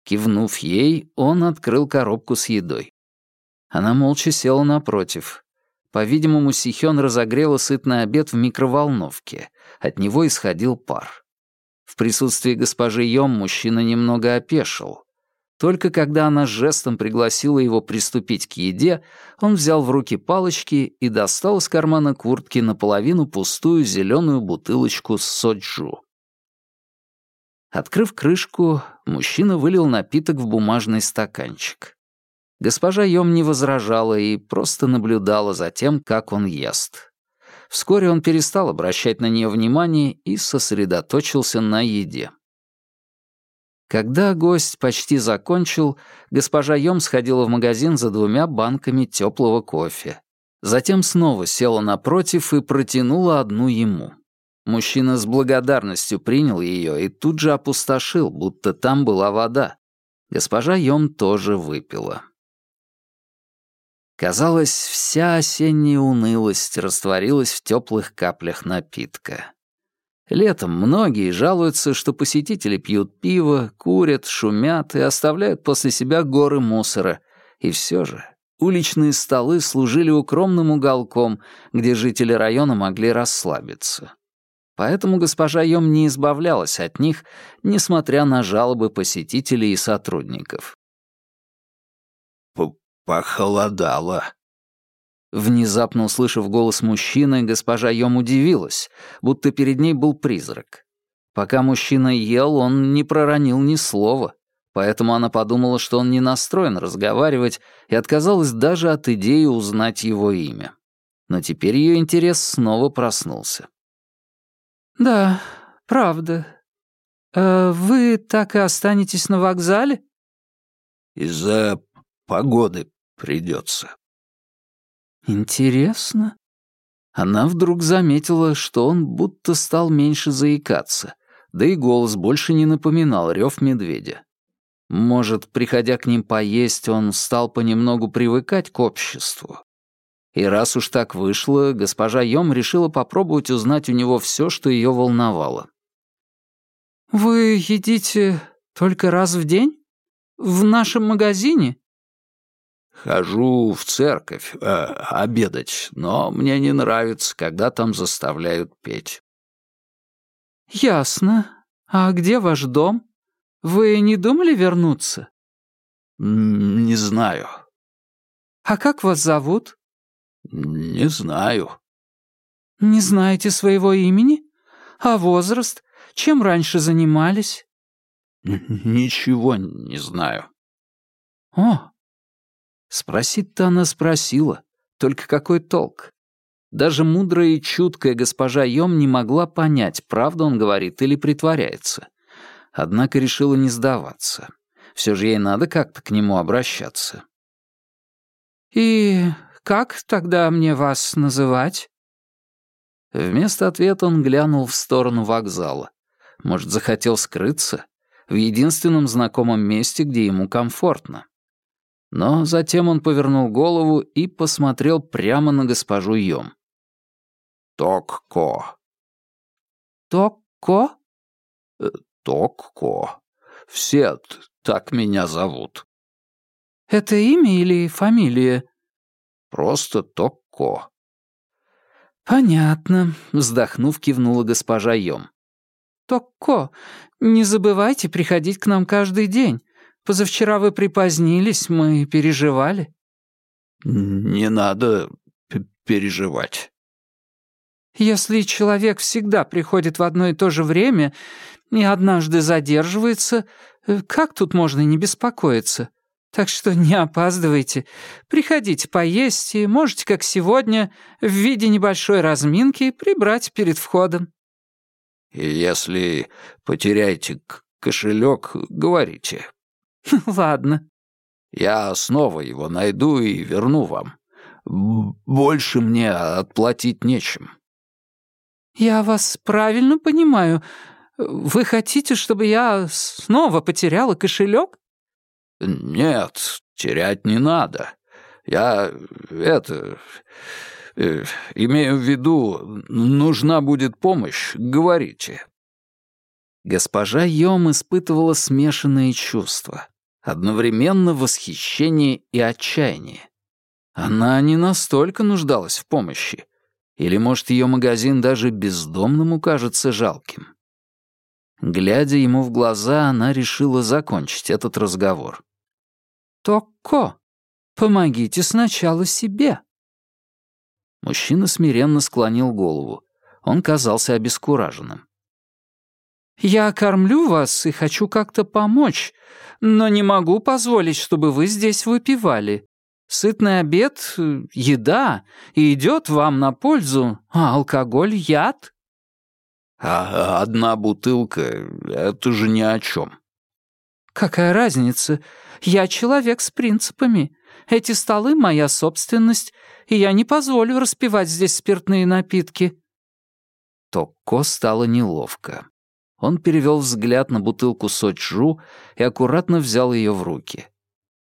Кивнув ей, он открыл коробку с едой. Она молча села напротив. По-видимому, Сихён разогрела сытный обед в микроволновке. От него исходил пар. В присутствии госпожи Йом мужчина немного опешил. Только когда она жестом пригласила его приступить к еде, он взял в руки палочки и достал из кармана куртки наполовину пустую зеленую бутылочку с соджу. Открыв крышку, мужчина вылил напиток в бумажный стаканчик. Госпожа Йом не возражала и просто наблюдала за тем, как он ест. Вскоре он перестал обращать на нее внимание и сосредоточился на еде. Когда гость почти закончил, госпожа Йом сходила в магазин за двумя банками теплого кофе. Затем снова села напротив и протянула одну ему. Мужчина с благодарностью принял ее и тут же опустошил, будто там была вода. Госпожа Йом тоже выпила. Казалось, вся осенняя унылость растворилась в теплых каплях напитка. Летом многие жалуются, что посетители пьют пиво, курят, шумят и оставляют после себя горы мусора. И все же уличные столы служили укромным уголком, где жители района могли расслабиться. Поэтому госпожа Йом не избавлялась от них, несмотря на жалобы посетителей и сотрудников. «Похолодало», Внезапно услышав голос мужчины, госпожа Йом удивилась, будто перед ней был призрак. Пока мужчина ел, он не проронил ни слова, поэтому она подумала, что он не настроен разговаривать, и отказалась даже от идеи узнать его имя. Но теперь ее интерес снова проснулся. «Да, правда. А вы так и останетесь на вокзале?» «Из-за погоды придется», Интересно. Она вдруг заметила, что он будто стал меньше заикаться, да и голос больше не напоминал рев медведя. Может, приходя к ним поесть, он стал понемногу привыкать к обществу. И раз уж так вышло, госпожа Йом решила попробовать узнать у него все, что ее волновало. «Вы едите только раз в день? В нашем магазине?» Хожу в церковь э, обедать, но мне не нравится, когда там заставляют петь. Ясно. А где ваш дом? Вы не думали вернуться? Не знаю. А как вас зовут? Не знаю. Не знаете своего имени? А возраст? Чем раньше занимались? Ничего не знаю. О, Спросить-то она спросила, только какой толк? Даже мудрая и чуткая госпожа Йом не могла понять, правду он говорит или притворяется. Однако решила не сдаваться. Все же ей надо как-то к нему обращаться. «И как тогда мне вас называть?» Вместо ответа он глянул в сторону вокзала. Может, захотел скрыться? В единственном знакомом месте, где ему комфортно. Но затем он повернул голову и посмотрел прямо на госпожу Йом. «Токко». «Токко?» э, «Токко. Все так меня зовут». «Это имя или фамилия?» «Просто Токко». «Понятно», — вздохнув, кивнула госпожа Йом. «Токко, не забывайте приходить к нам каждый день. Позавчера вы припозднились, мы переживали». «Не надо переживать». «Если человек всегда приходит в одно и то же время и однажды задерживается, э, как тут можно не беспокоиться? Так что не опаздывайте. Приходите поесть и можете, как сегодня, в виде небольшой разминки прибрать перед входом». «Если потеряете кошелек, говорите». «Ладно». «Я снова его найду и верну вам. Больше мне отплатить нечем». «Я вас правильно понимаю. Вы хотите, чтобы я снова потеряла кошелек?» «Нет, терять не надо. Я... это... Э, имею в виду, нужна будет помощь, говорите». Госпожа Йом испытывала смешанные чувства. Одновременно восхищение и отчаяние. Она не настолько нуждалась в помощи. Или, может, ее магазин даже бездомному кажется жалким. Глядя ему в глаза, она решила закончить этот разговор. «Токо, помогите сначала себе». Мужчина смиренно склонил голову. Он казался обескураженным. «Я кормлю вас и хочу как-то помочь, но не могу позволить, чтобы вы здесь выпивали. Сытный обед, еда идет вам на пользу, а алкоголь — яд». «А одна бутылка — это же ни о чем». «Какая разница? Я человек с принципами. Эти столы — моя собственность, и я не позволю распивать здесь спиртные напитки». Токко стало неловко. Он перевел взгляд на бутылку сочжу и аккуратно взял ее в руки.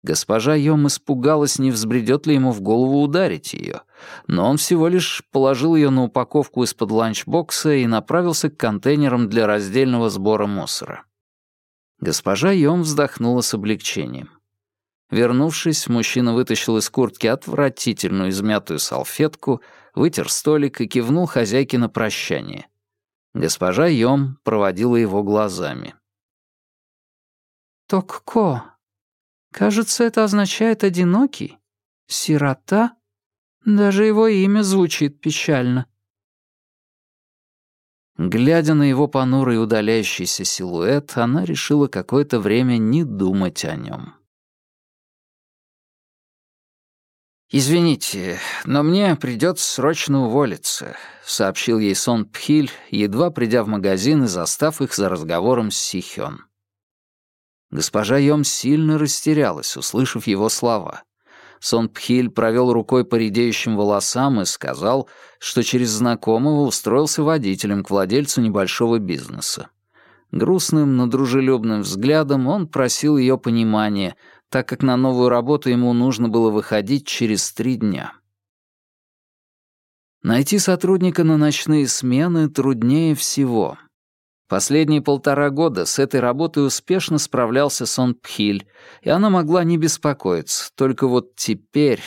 Госпожа Йом испугалась, не взбредет ли ему в голову ударить ее, но он всего лишь положил ее на упаковку из-под ланчбокса и направился к контейнерам для раздельного сбора мусора. Госпожа Йом вздохнула с облегчением. Вернувшись, мужчина вытащил из куртки отвратительную измятую салфетку, вытер столик и кивнул хозяйке на прощание. Госпожа Йом проводила его глазами. «Токко. Кажется, это означает «одинокий», «сирота». Даже его имя звучит печально. Глядя на его понурый удаляющийся силуэт, она решила какое-то время не думать о нем. «Извините, но мне придется срочно уволиться», — сообщил ей Сон Пхиль, едва придя в магазин и застав их за разговором с Сихён. Госпожа Йом сильно растерялась, услышав его слова. Сон Пхиль провел рукой по редеющим волосам и сказал, что через знакомого устроился водителем к владельцу небольшого бизнеса. Грустным, но дружелюбным взглядом он просил ее понимания, так как на новую работу ему нужно было выходить через три дня. Найти сотрудника на ночные смены труднее всего — Последние полтора года с этой работой успешно справлялся Сон Пхиль, и она могла не беспокоиться, только вот теперь...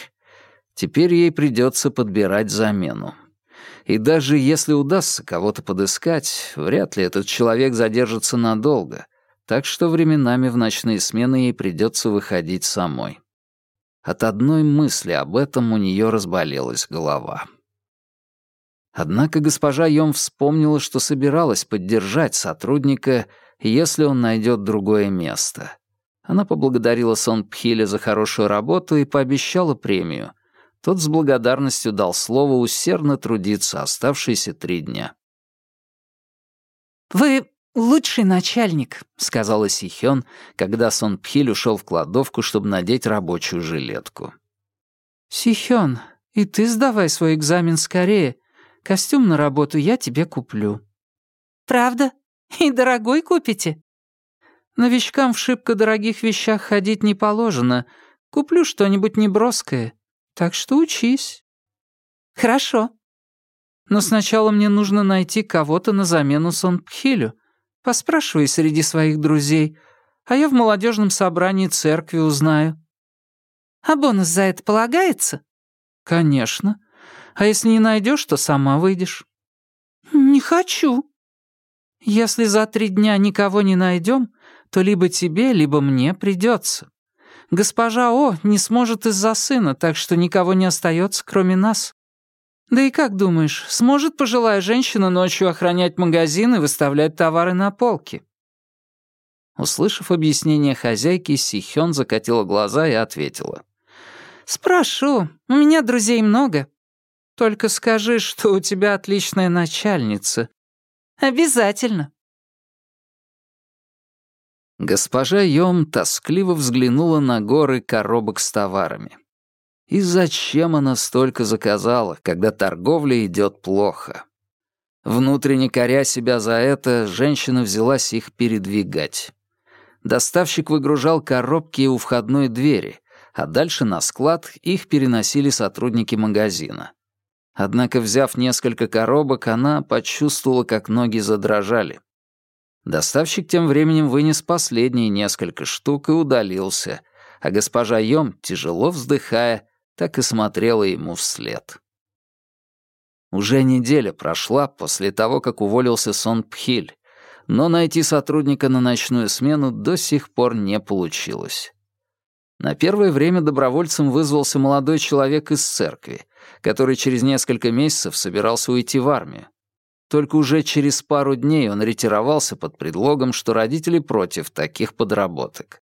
Теперь ей придется подбирать замену. И даже если удастся кого-то подыскать, вряд ли этот человек задержится надолго, так что временами в ночные смены ей придется выходить самой. От одной мысли об этом у нее разболелась голова. Однако госпожа Йом вспомнила, что собиралась поддержать сотрудника, если он найдет другое место. Она поблагодарила Сон Пхиля за хорошую работу и пообещала премию. Тот с благодарностью дал слово усердно трудиться оставшиеся три дня. «Вы лучший начальник», — сказала Сихён, когда Сон Пхиль ушел в кладовку, чтобы надеть рабочую жилетку. «Сихён, и ты сдавай свой экзамен скорее. Костюм на работу я тебе куплю». «Правда? И дорогой купите?» «Новичкам в шибко дорогих вещах ходить не положено. Куплю что-нибудь неброское. Так что учись». «Хорошо». «Но сначала мне нужно найти кого-то на замену Сонпхилю. Поспрашивай среди своих друзей, а я в молодежном собрании церкви узнаю». «А бонус за это полагается?» «Конечно. А если не найдешь, то сама выйдешь». «Не хочу». «Если за три дня никого не найдем, то либо тебе, либо мне придется. Госпожа О не сможет из-за сына, так что никого не остается, кроме нас. Да и как думаешь, сможет пожилая женщина ночью охранять магазин и выставлять товары на полке?» Услышав объяснение хозяйки, Сихён закатила глаза и ответила. «Спрошу. У меня друзей много». «Только скажи, что у тебя отличная начальница». «Обязательно». Госпожа Йом тоскливо взглянула на горы коробок с товарами. И зачем она столько заказала, когда торговля идет плохо? Внутренне коря себя за это, женщина взялась их передвигать. Доставщик выгружал коробки у входной двери, а дальше на склад их переносили сотрудники магазина. Однако, взяв несколько коробок, она почувствовала, как ноги задрожали. Доставщик тем временем вынес последние несколько штук и удалился, а госпожа Йом, тяжело вздыхая, так и смотрела ему вслед. Уже неделя прошла после того, как уволился Сон Пхиль, но найти сотрудника на ночную смену до сих пор не получилось. На первое время добровольцем вызвался молодой человек из церкви, который через несколько месяцев собирался уйти в армию. Только уже через пару дней он ретировался под предлогом, что родители против таких подработок.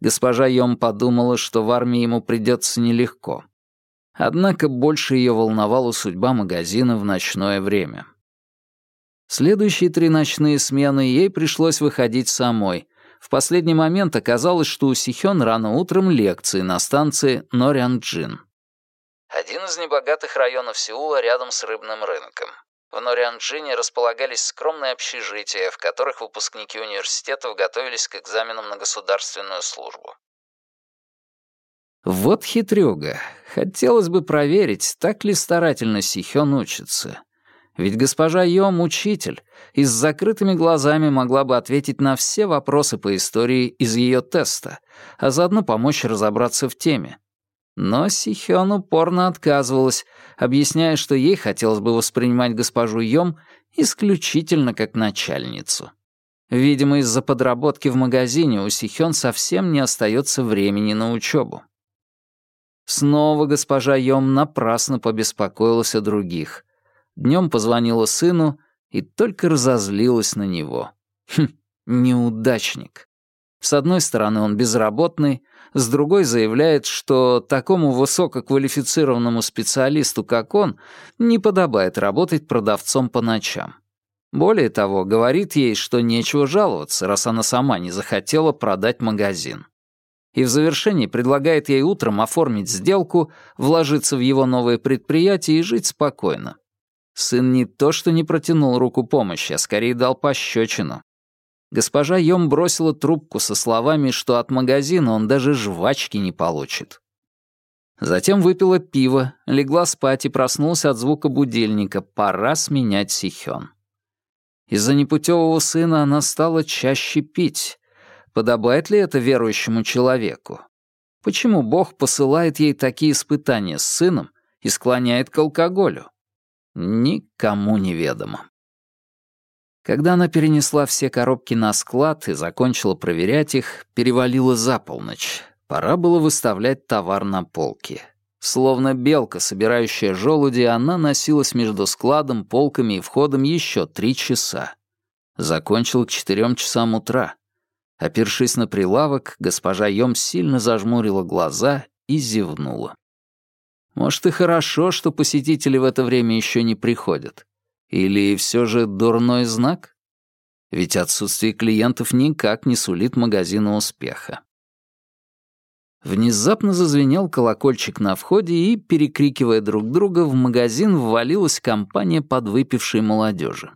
Госпожа Йом подумала, что в армии ему придется нелегко. Однако больше ее волновала судьба магазина в ночное время. Следующие три ночные смены ей пришлось выходить самой. В последний момент оказалось, что у Сихён рано утром лекции на станции Норянджин. Один из небогатых районов Сеула рядом с рыбным рынком. В Норианджине располагались скромные общежития, в которых выпускники университетов готовились к экзаменам на государственную службу. Вот хитрюга. Хотелось бы проверить, так ли старательно Сихён учится. Ведь госпожа Йом — учитель, и с закрытыми глазами могла бы ответить на все вопросы по истории из ее теста, а заодно помочь разобраться в теме. Но Сихён упорно отказывалась, объясняя, что ей хотелось бы воспринимать госпожу Йом исключительно как начальницу. Видимо, из-за подработки в магазине у Сихён совсем не остается времени на учебу. Снова госпожа Йом напрасно побеспокоилась о других. Днем позвонила сыну и только разозлилась на него. Хм, неудачник. С одной стороны, он безработный, с другой заявляет, что такому высококвалифицированному специалисту, как он, не подобает работать продавцом по ночам. Более того, говорит ей, что нечего жаловаться, раз она сама не захотела продать магазин. И в завершении предлагает ей утром оформить сделку, вложиться в его новое предприятие и жить спокойно. Сын не то что не протянул руку помощи, а скорее дал пощечину. Госпожа Йом бросила трубку со словами, что от магазина он даже жвачки не получит. Затем выпила пиво, легла спать и проснулась от звука будильника. Пора сменять Сихён. Из-за непутевого сына она стала чаще пить. Подобает ли это верующему человеку? Почему Бог посылает ей такие испытания с сыном и склоняет к алкоголю? Никому не ведомо. Когда она перенесла все коробки на склад и закончила проверять их, перевалила за полночь. Пора было выставлять товар на полке. Словно белка, собирающая желуди, она носилась между складом, полками и входом еще три часа. Закончила к четырем часам утра. Опершись на прилавок, госпожа Йом сильно зажмурила глаза и зевнула. Может, и хорошо, что посетители в это время еще не приходят. Или все же дурной знак? Ведь отсутствие клиентов никак не сулит магазину успеха. Внезапно зазвенел колокольчик на входе, и, перекрикивая друг друга, в магазин ввалилась компания подвыпившей молодежи.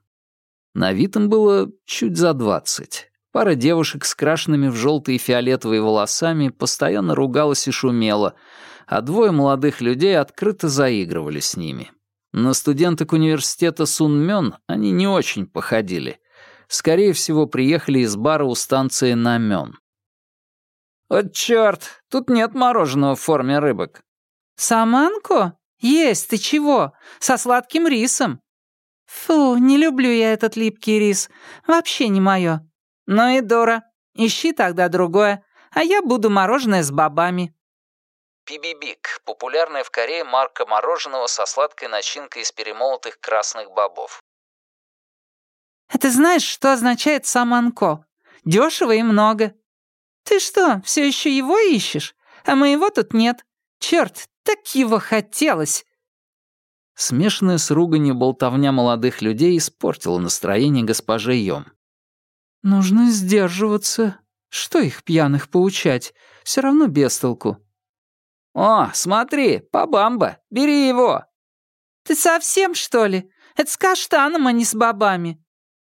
На вид им было чуть за двадцать. Пара девушек с крашенными в желтые и фиолетовые волосами постоянно ругалась и шумела, а двое молодых людей открыто заигрывали с ними. На студенток университета Сунмён они не очень походили. Скорее всего, приехали из бара у станции Намён. «Вот чёрт, тут нет мороженого в форме рыбок». «Саманко? Есть, ты чего? Со сладким рисом». «Фу, не люблю я этот липкий рис. Вообще не моё». «Ну и дура. Ищи тогда другое, а я буду мороженое с бобами». Пибибик — популярная в Корее марка мороженого со сладкой начинкой из перемолотых красных бобов. «А ты знаешь, что означает саманко? Дёшево и много. «Ты что, все еще его ищешь? А моего тут нет. Черт, так его хотелось!» Смешанная с руганью болтовня молодых людей испортила настроение госпожи Йом. «Нужно сдерживаться. Что их пьяных поучать? Все равно без толку». «О, смотри, Пабамба, бери его!» «Ты совсем, что ли? Это с каштаном, а не с бобами».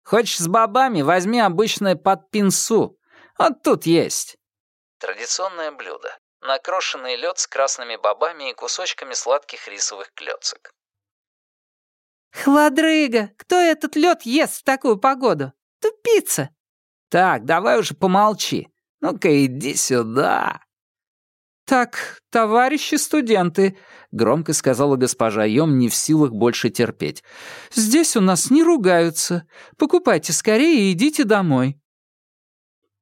«Хочешь с бобами, возьми обычное подпинсу. Вот тут есть». Традиционное блюдо. Накрошенный лед с красными бобами и кусочками сладких рисовых клёцок. «Хладрыга! Кто этот лед ест в такую погоду? Тупица!» «Так, давай уже помолчи. Ну-ка иди сюда!» «Так, товарищи студенты», — громко сказала госпожа Йом, не в силах больше терпеть. «Здесь у нас не ругаются. Покупайте скорее и идите домой».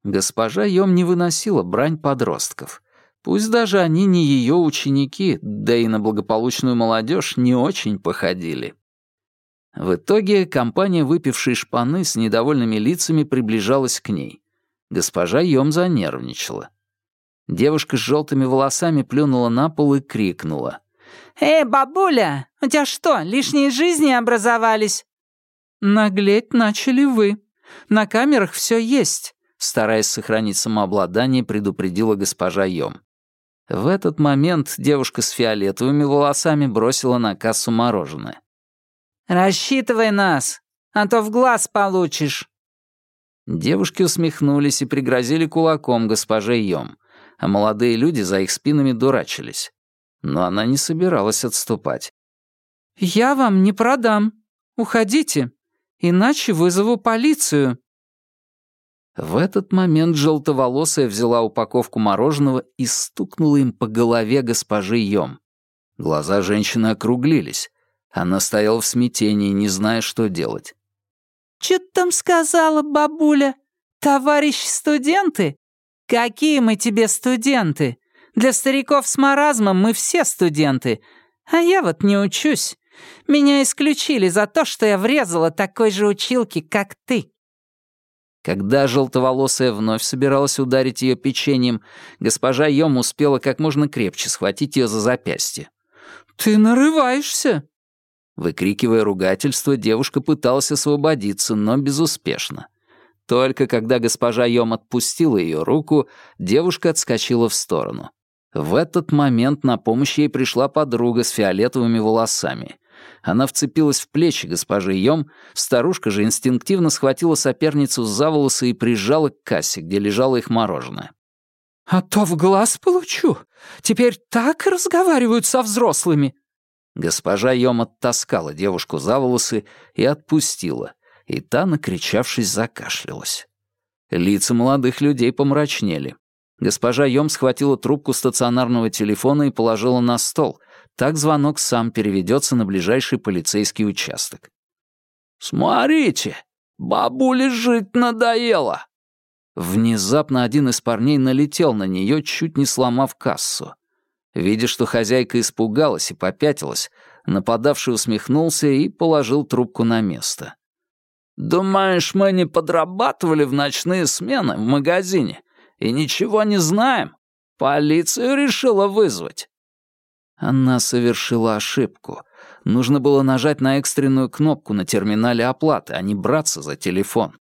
Госпожа Йом не выносила брань подростков. Пусть даже они не ее ученики, да и на благополучную молодежь не очень походили. В итоге компания выпившей шпаны с недовольными лицами приближалась к ней. Госпожа Йом занервничала. Девушка с желтыми волосами плюнула на пол и крикнула. «Эй, бабуля, у тебя что, лишние жизни образовались?» «Наглеть начали вы. На камерах все есть стараясь сохранить самообладание, предупредила госпожа Йом. В этот момент девушка с фиолетовыми волосами бросила на кассу мороженое. «Рассчитывай нас, а то в глаз получишь». Девушки усмехнулись и пригрозили кулаком госпоже Йом, а молодые люди за их спинами дурачились. Но она не собиралась отступать. «Я вам не продам. Уходите, иначе вызову полицию», в этот момент желтоволосая взяла упаковку мороженого и стукнула им по голове госпожи Йом. Глаза женщины округлились. Она стояла в смятении, не зная, что делать. «Чё ты там сказала, бабуля? Товарищ студенты? Какие мы тебе студенты? Для стариков с маразмом мы все студенты, а я вот не учусь. Меня исключили за то, что я врезала такой же училке, как ты». Когда желтоволосая вновь собиралась ударить ее печеньем, госпожа Йом успела как можно крепче схватить ее за запястье. «Ты нарываешься!» Выкрикивая ругательство, девушка пыталась освободиться, но безуспешно. Только когда госпожа Йом отпустила ее руку, девушка отскочила в сторону. В этот момент на помощь ей пришла подруга с фиолетовыми волосами — она вцепилась в плечи госпожи Йом, старушка же инстинктивно схватила соперницу за волосы и прижала к кассе, где лежало их мороженое. «А то в глаз получу. Теперь так разговаривают со взрослыми». Госпожа Йом оттаскала девушку за волосы и отпустила, и та, накричавшись, закашлялась. Лица молодых людей помрачнели. Госпожа Йом схватила трубку стационарного телефона и положила на стол, так звонок сам переведется на ближайший полицейский участок. «Смотрите, бабуле жить надоело!» Внезапно один из парней налетел на нее, чуть не сломав кассу. Видя, что хозяйка испугалась и попятилась, нападавший усмехнулся и положил трубку на место. «Думаешь, мы не подрабатывали в ночные смены в магазине и ничего не знаем? Полицию решила вызвать?» Она совершила ошибку. Нужно было нажать на экстренную кнопку на терминале оплаты, а не браться за телефон.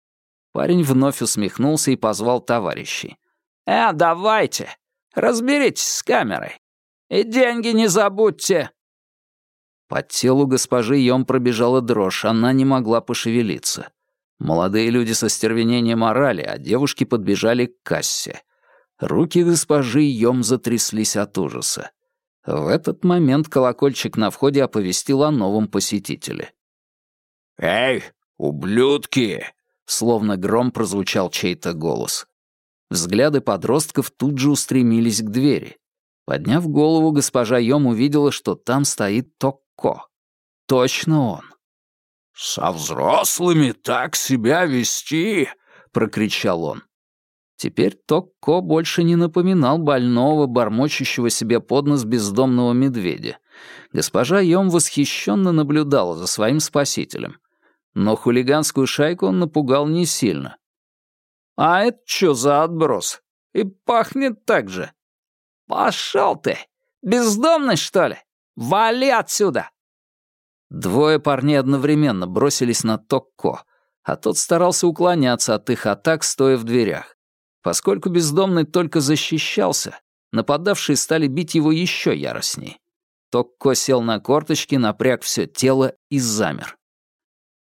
Парень вновь усмехнулся и позвал товарищей. «Э, давайте, разберитесь с камерой. И деньги не забудьте!» По телу госпожи Йом пробежала дрожь, она не могла пошевелиться. Молодые люди со стервенением орали, а девушки подбежали к кассе. Руки госпожи Йом затряслись от ужаса. В этот момент колокольчик на входе оповестил о новом посетителе. «Эй, ублюдки!» — словно гром прозвучал чей-то голос. Взгляды подростков тут же устремились к двери. Подняв голову, госпожа Йом увидела, что там стоит Токко. Точно он. «Со взрослыми так себя вести!» — прокричал он. Теперь Токко больше не напоминал больного, бормочущего себе под нос бездомного медведя. Госпожа Йом восхищенно наблюдала за своим спасителем. Но хулиганскую шайку он напугал не сильно. «А это что за отброс? И пахнет так же!» «Пошел ты! Бездомный, что ли? Вали отсюда!» Двое парней одновременно бросились на Токко, а тот старался уклоняться от их атак, стоя в дверях. Поскольку бездомный только защищался, нападавшие стали бить его еще яростней. Токко сел на корточки, напряг все тело и замер.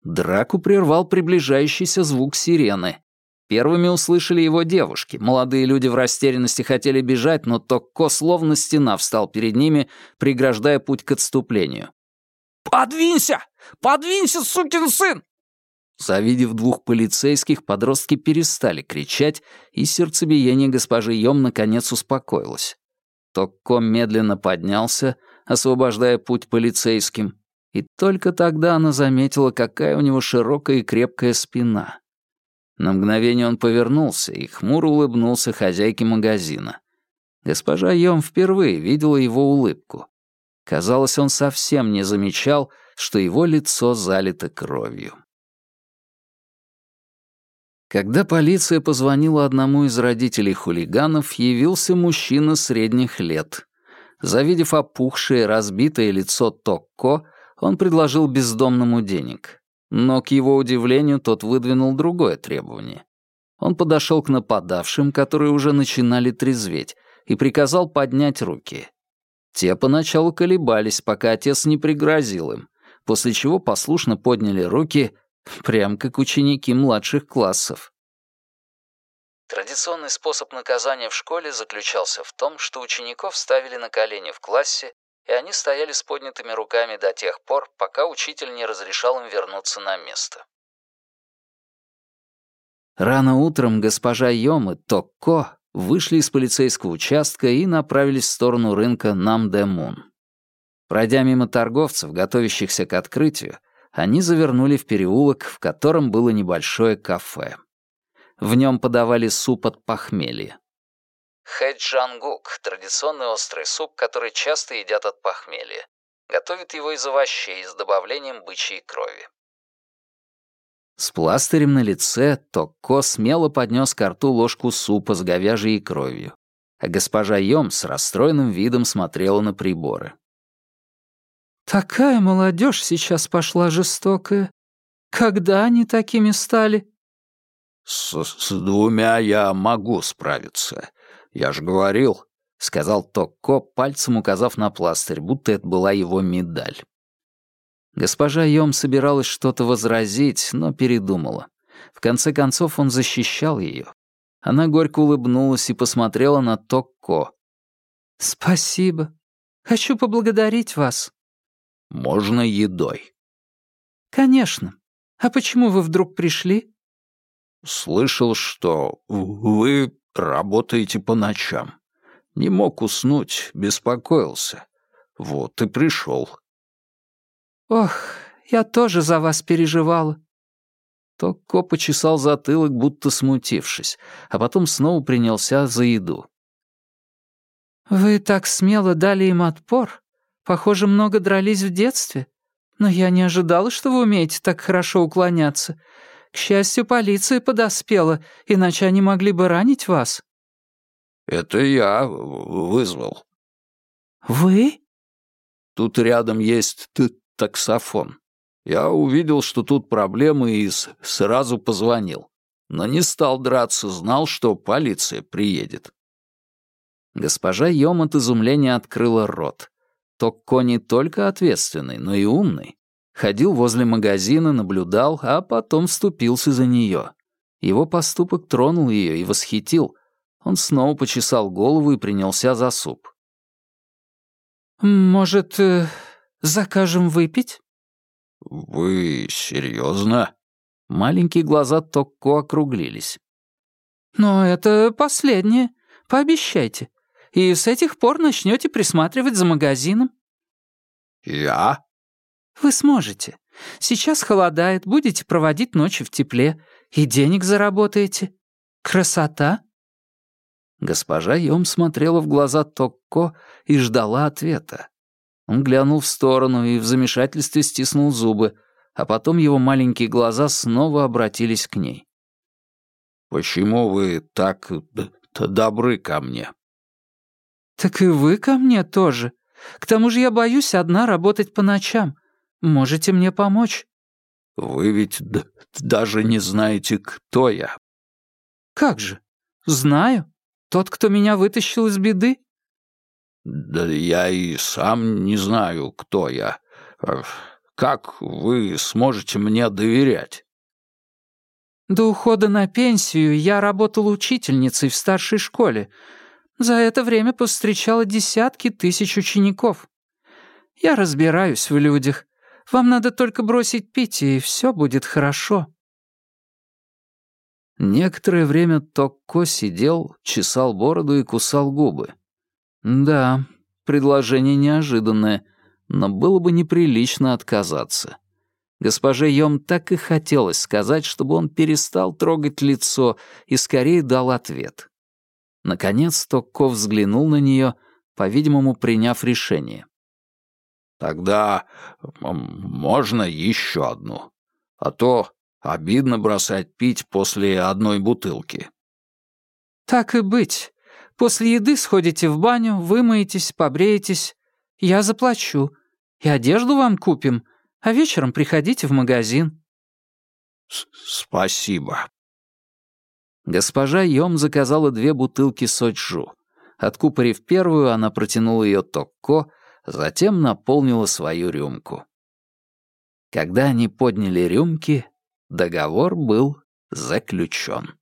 Драку прервал приближающийся звук сирены. Первыми услышали его девушки. Молодые люди в растерянности хотели бежать, но Токко словно стена встал перед ними, преграждая путь к отступлению. «Подвинься! Подвинься, сукин сын!» Завидев двух полицейских, подростки перестали кричать, и сердцебиение госпожи Йом наконец успокоилось. Токко медленно поднялся, освобождая путь полицейским, и только тогда она заметила, какая у него широкая и крепкая спина. На мгновение он повернулся и хмуро улыбнулся хозяйке магазина. Госпожа Йом впервые видела его улыбку. Казалось, он совсем не замечал, что его лицо залито кровью. Когда полиция позвонила одному из родителей хулиганов, явился мужчина средних лет. Завидев опухшее, разбитое лицо Токко, он предложил бездомному денег. Но, к его удивлению, тот выдвинул другое требование. Он подошел к нападавшим, которые уже начинали трезветь, и приказал поднять руки. Те поначалу колебались, пока отец не пригрозил им, после чего послушно подняли руки, прям как ученики младших классов. Традиционный способ наказания в школе заключался в том, что учеников ставили на колени в классе и они стояли с поднятыми руками до тех пор, пока учитель не разрешал им вернуться на место. Рано утром госпожа Йом и Токко вышли из полицейского участка и направились в сторону рынка Намдемун. Пройдя мимо торговцев, готовящихся к открытию, они завернули в переулок, в котором было небольшое кафе. В нем подавали суп от похмелья. Хэджангук — традиционный острый суп, который часто едят от похмелья. Готовят его из овощей с добавлением бычьей крови. С пластырем на лице Токко смело поднес к рту ложку супа с говяжьей кровью, а госпожа Йом с расстроенным видом смотрела на приборы. «Такая молодежь сейчас пошла жестокая. Когда они такими стали?» «С, с двумя я могу справиться. «Я же говорил», — сказал Токко, пальцем указав на пластырь, будто это была его медаль. Госпожа Йом собиралась что-то возразить, но передумала. В конце концов он защищал ее. Она горько улыбнулась и посмотрела на Токко. «Спасибо. Хочу поблагодарить вас». «Можно едой?» «Конечно. А почему вы вдруг пришли?» «Слышал, что вы Работаете по ночам. Не мог уснуть, беспокоился. Вот и пришел. Ох, я тоже за вас переживала. Токко почесал затылок, будто смутившись, а потом снова принялся за еду. «Вы так смело дали им отпор. Похоже, много дрались в детстве. Но я не ожидала, что вы умеете так хорошо уклоняться. К счастью, полиция подоспела, иначе они могли бы ранить вас». «Это я вызвал». «Вы? тут рядом есть таксофон. Я увидел, что тут проблемы и сразу позвонил. Но не стал драться, знал, что полиция приедет. Госпожа Йом от изумления открыла рот. Токко не только ответственный, но и умный. Ходил возле магазина, наблюдал, а потом вступился за нее. Его поступок тронул ее и восхитил. Он снова почесал голову и принялся за суп. «Может, э, закажем выпить?» «Вы серьезно? Маленькие глаза Токко округлились. «Но это последнее. Пообещайте. И с этих пор начнете присматривать за магазином». «Я?» «Вы сможете. Сейчас холодает, будете проводить ночи в тепле. И денег заработаете. Красота!» Госпожа Йом смотрела в глаза Токко и ждала ответа. Он глянул в сторону и в замешательстве стиснул зубы, а потом его маленькие глаза снова обратились к ней. «Почему вы так добры ко мне?» «Так и вы ко мне тоже. К тому же я боюсь одна работать по ночам. Можете мне помочь?» «Вы ведь даже не знаете, кто я». «Как же? Знаю. Тот, кто меня вытащил из беды?» «Да я и сам не знаю, кто я. Как вы сможете мне доверять?» «До ухода на пенсию я работала учительницей в старшей школе. За это время повстречала десятки тысяч учеников. Я разбираюсь в людях. Вам надо только бросить пить, и все будет хорошо». Некоторое время Токко сидел, чесал бороду и кусал губы. Да, предложение неожиданное, но было бы неприлично отказаться. Госпоже Йом так и хотелось сказать, чтобы он перестал трогать лицо и скорее дал ответ. Наконец Токко взглянул на нее, по-видимому, приняв решение. «Тогда можно еще одну, а то обидно бросать пить после одной бутылки». «Так и быть. После еды сходите в баню, вымоетесь, побреетесь. Я заплачу. И одежду вам купим, а вечером приходите в магазин». «Спасибо». Госпожа Йом заказала две бутылки сочжу. Откупорив первую, она протянула ее Токко, затем наполнила свою рюмку. Когда они подняли рюмки, договор был заключен.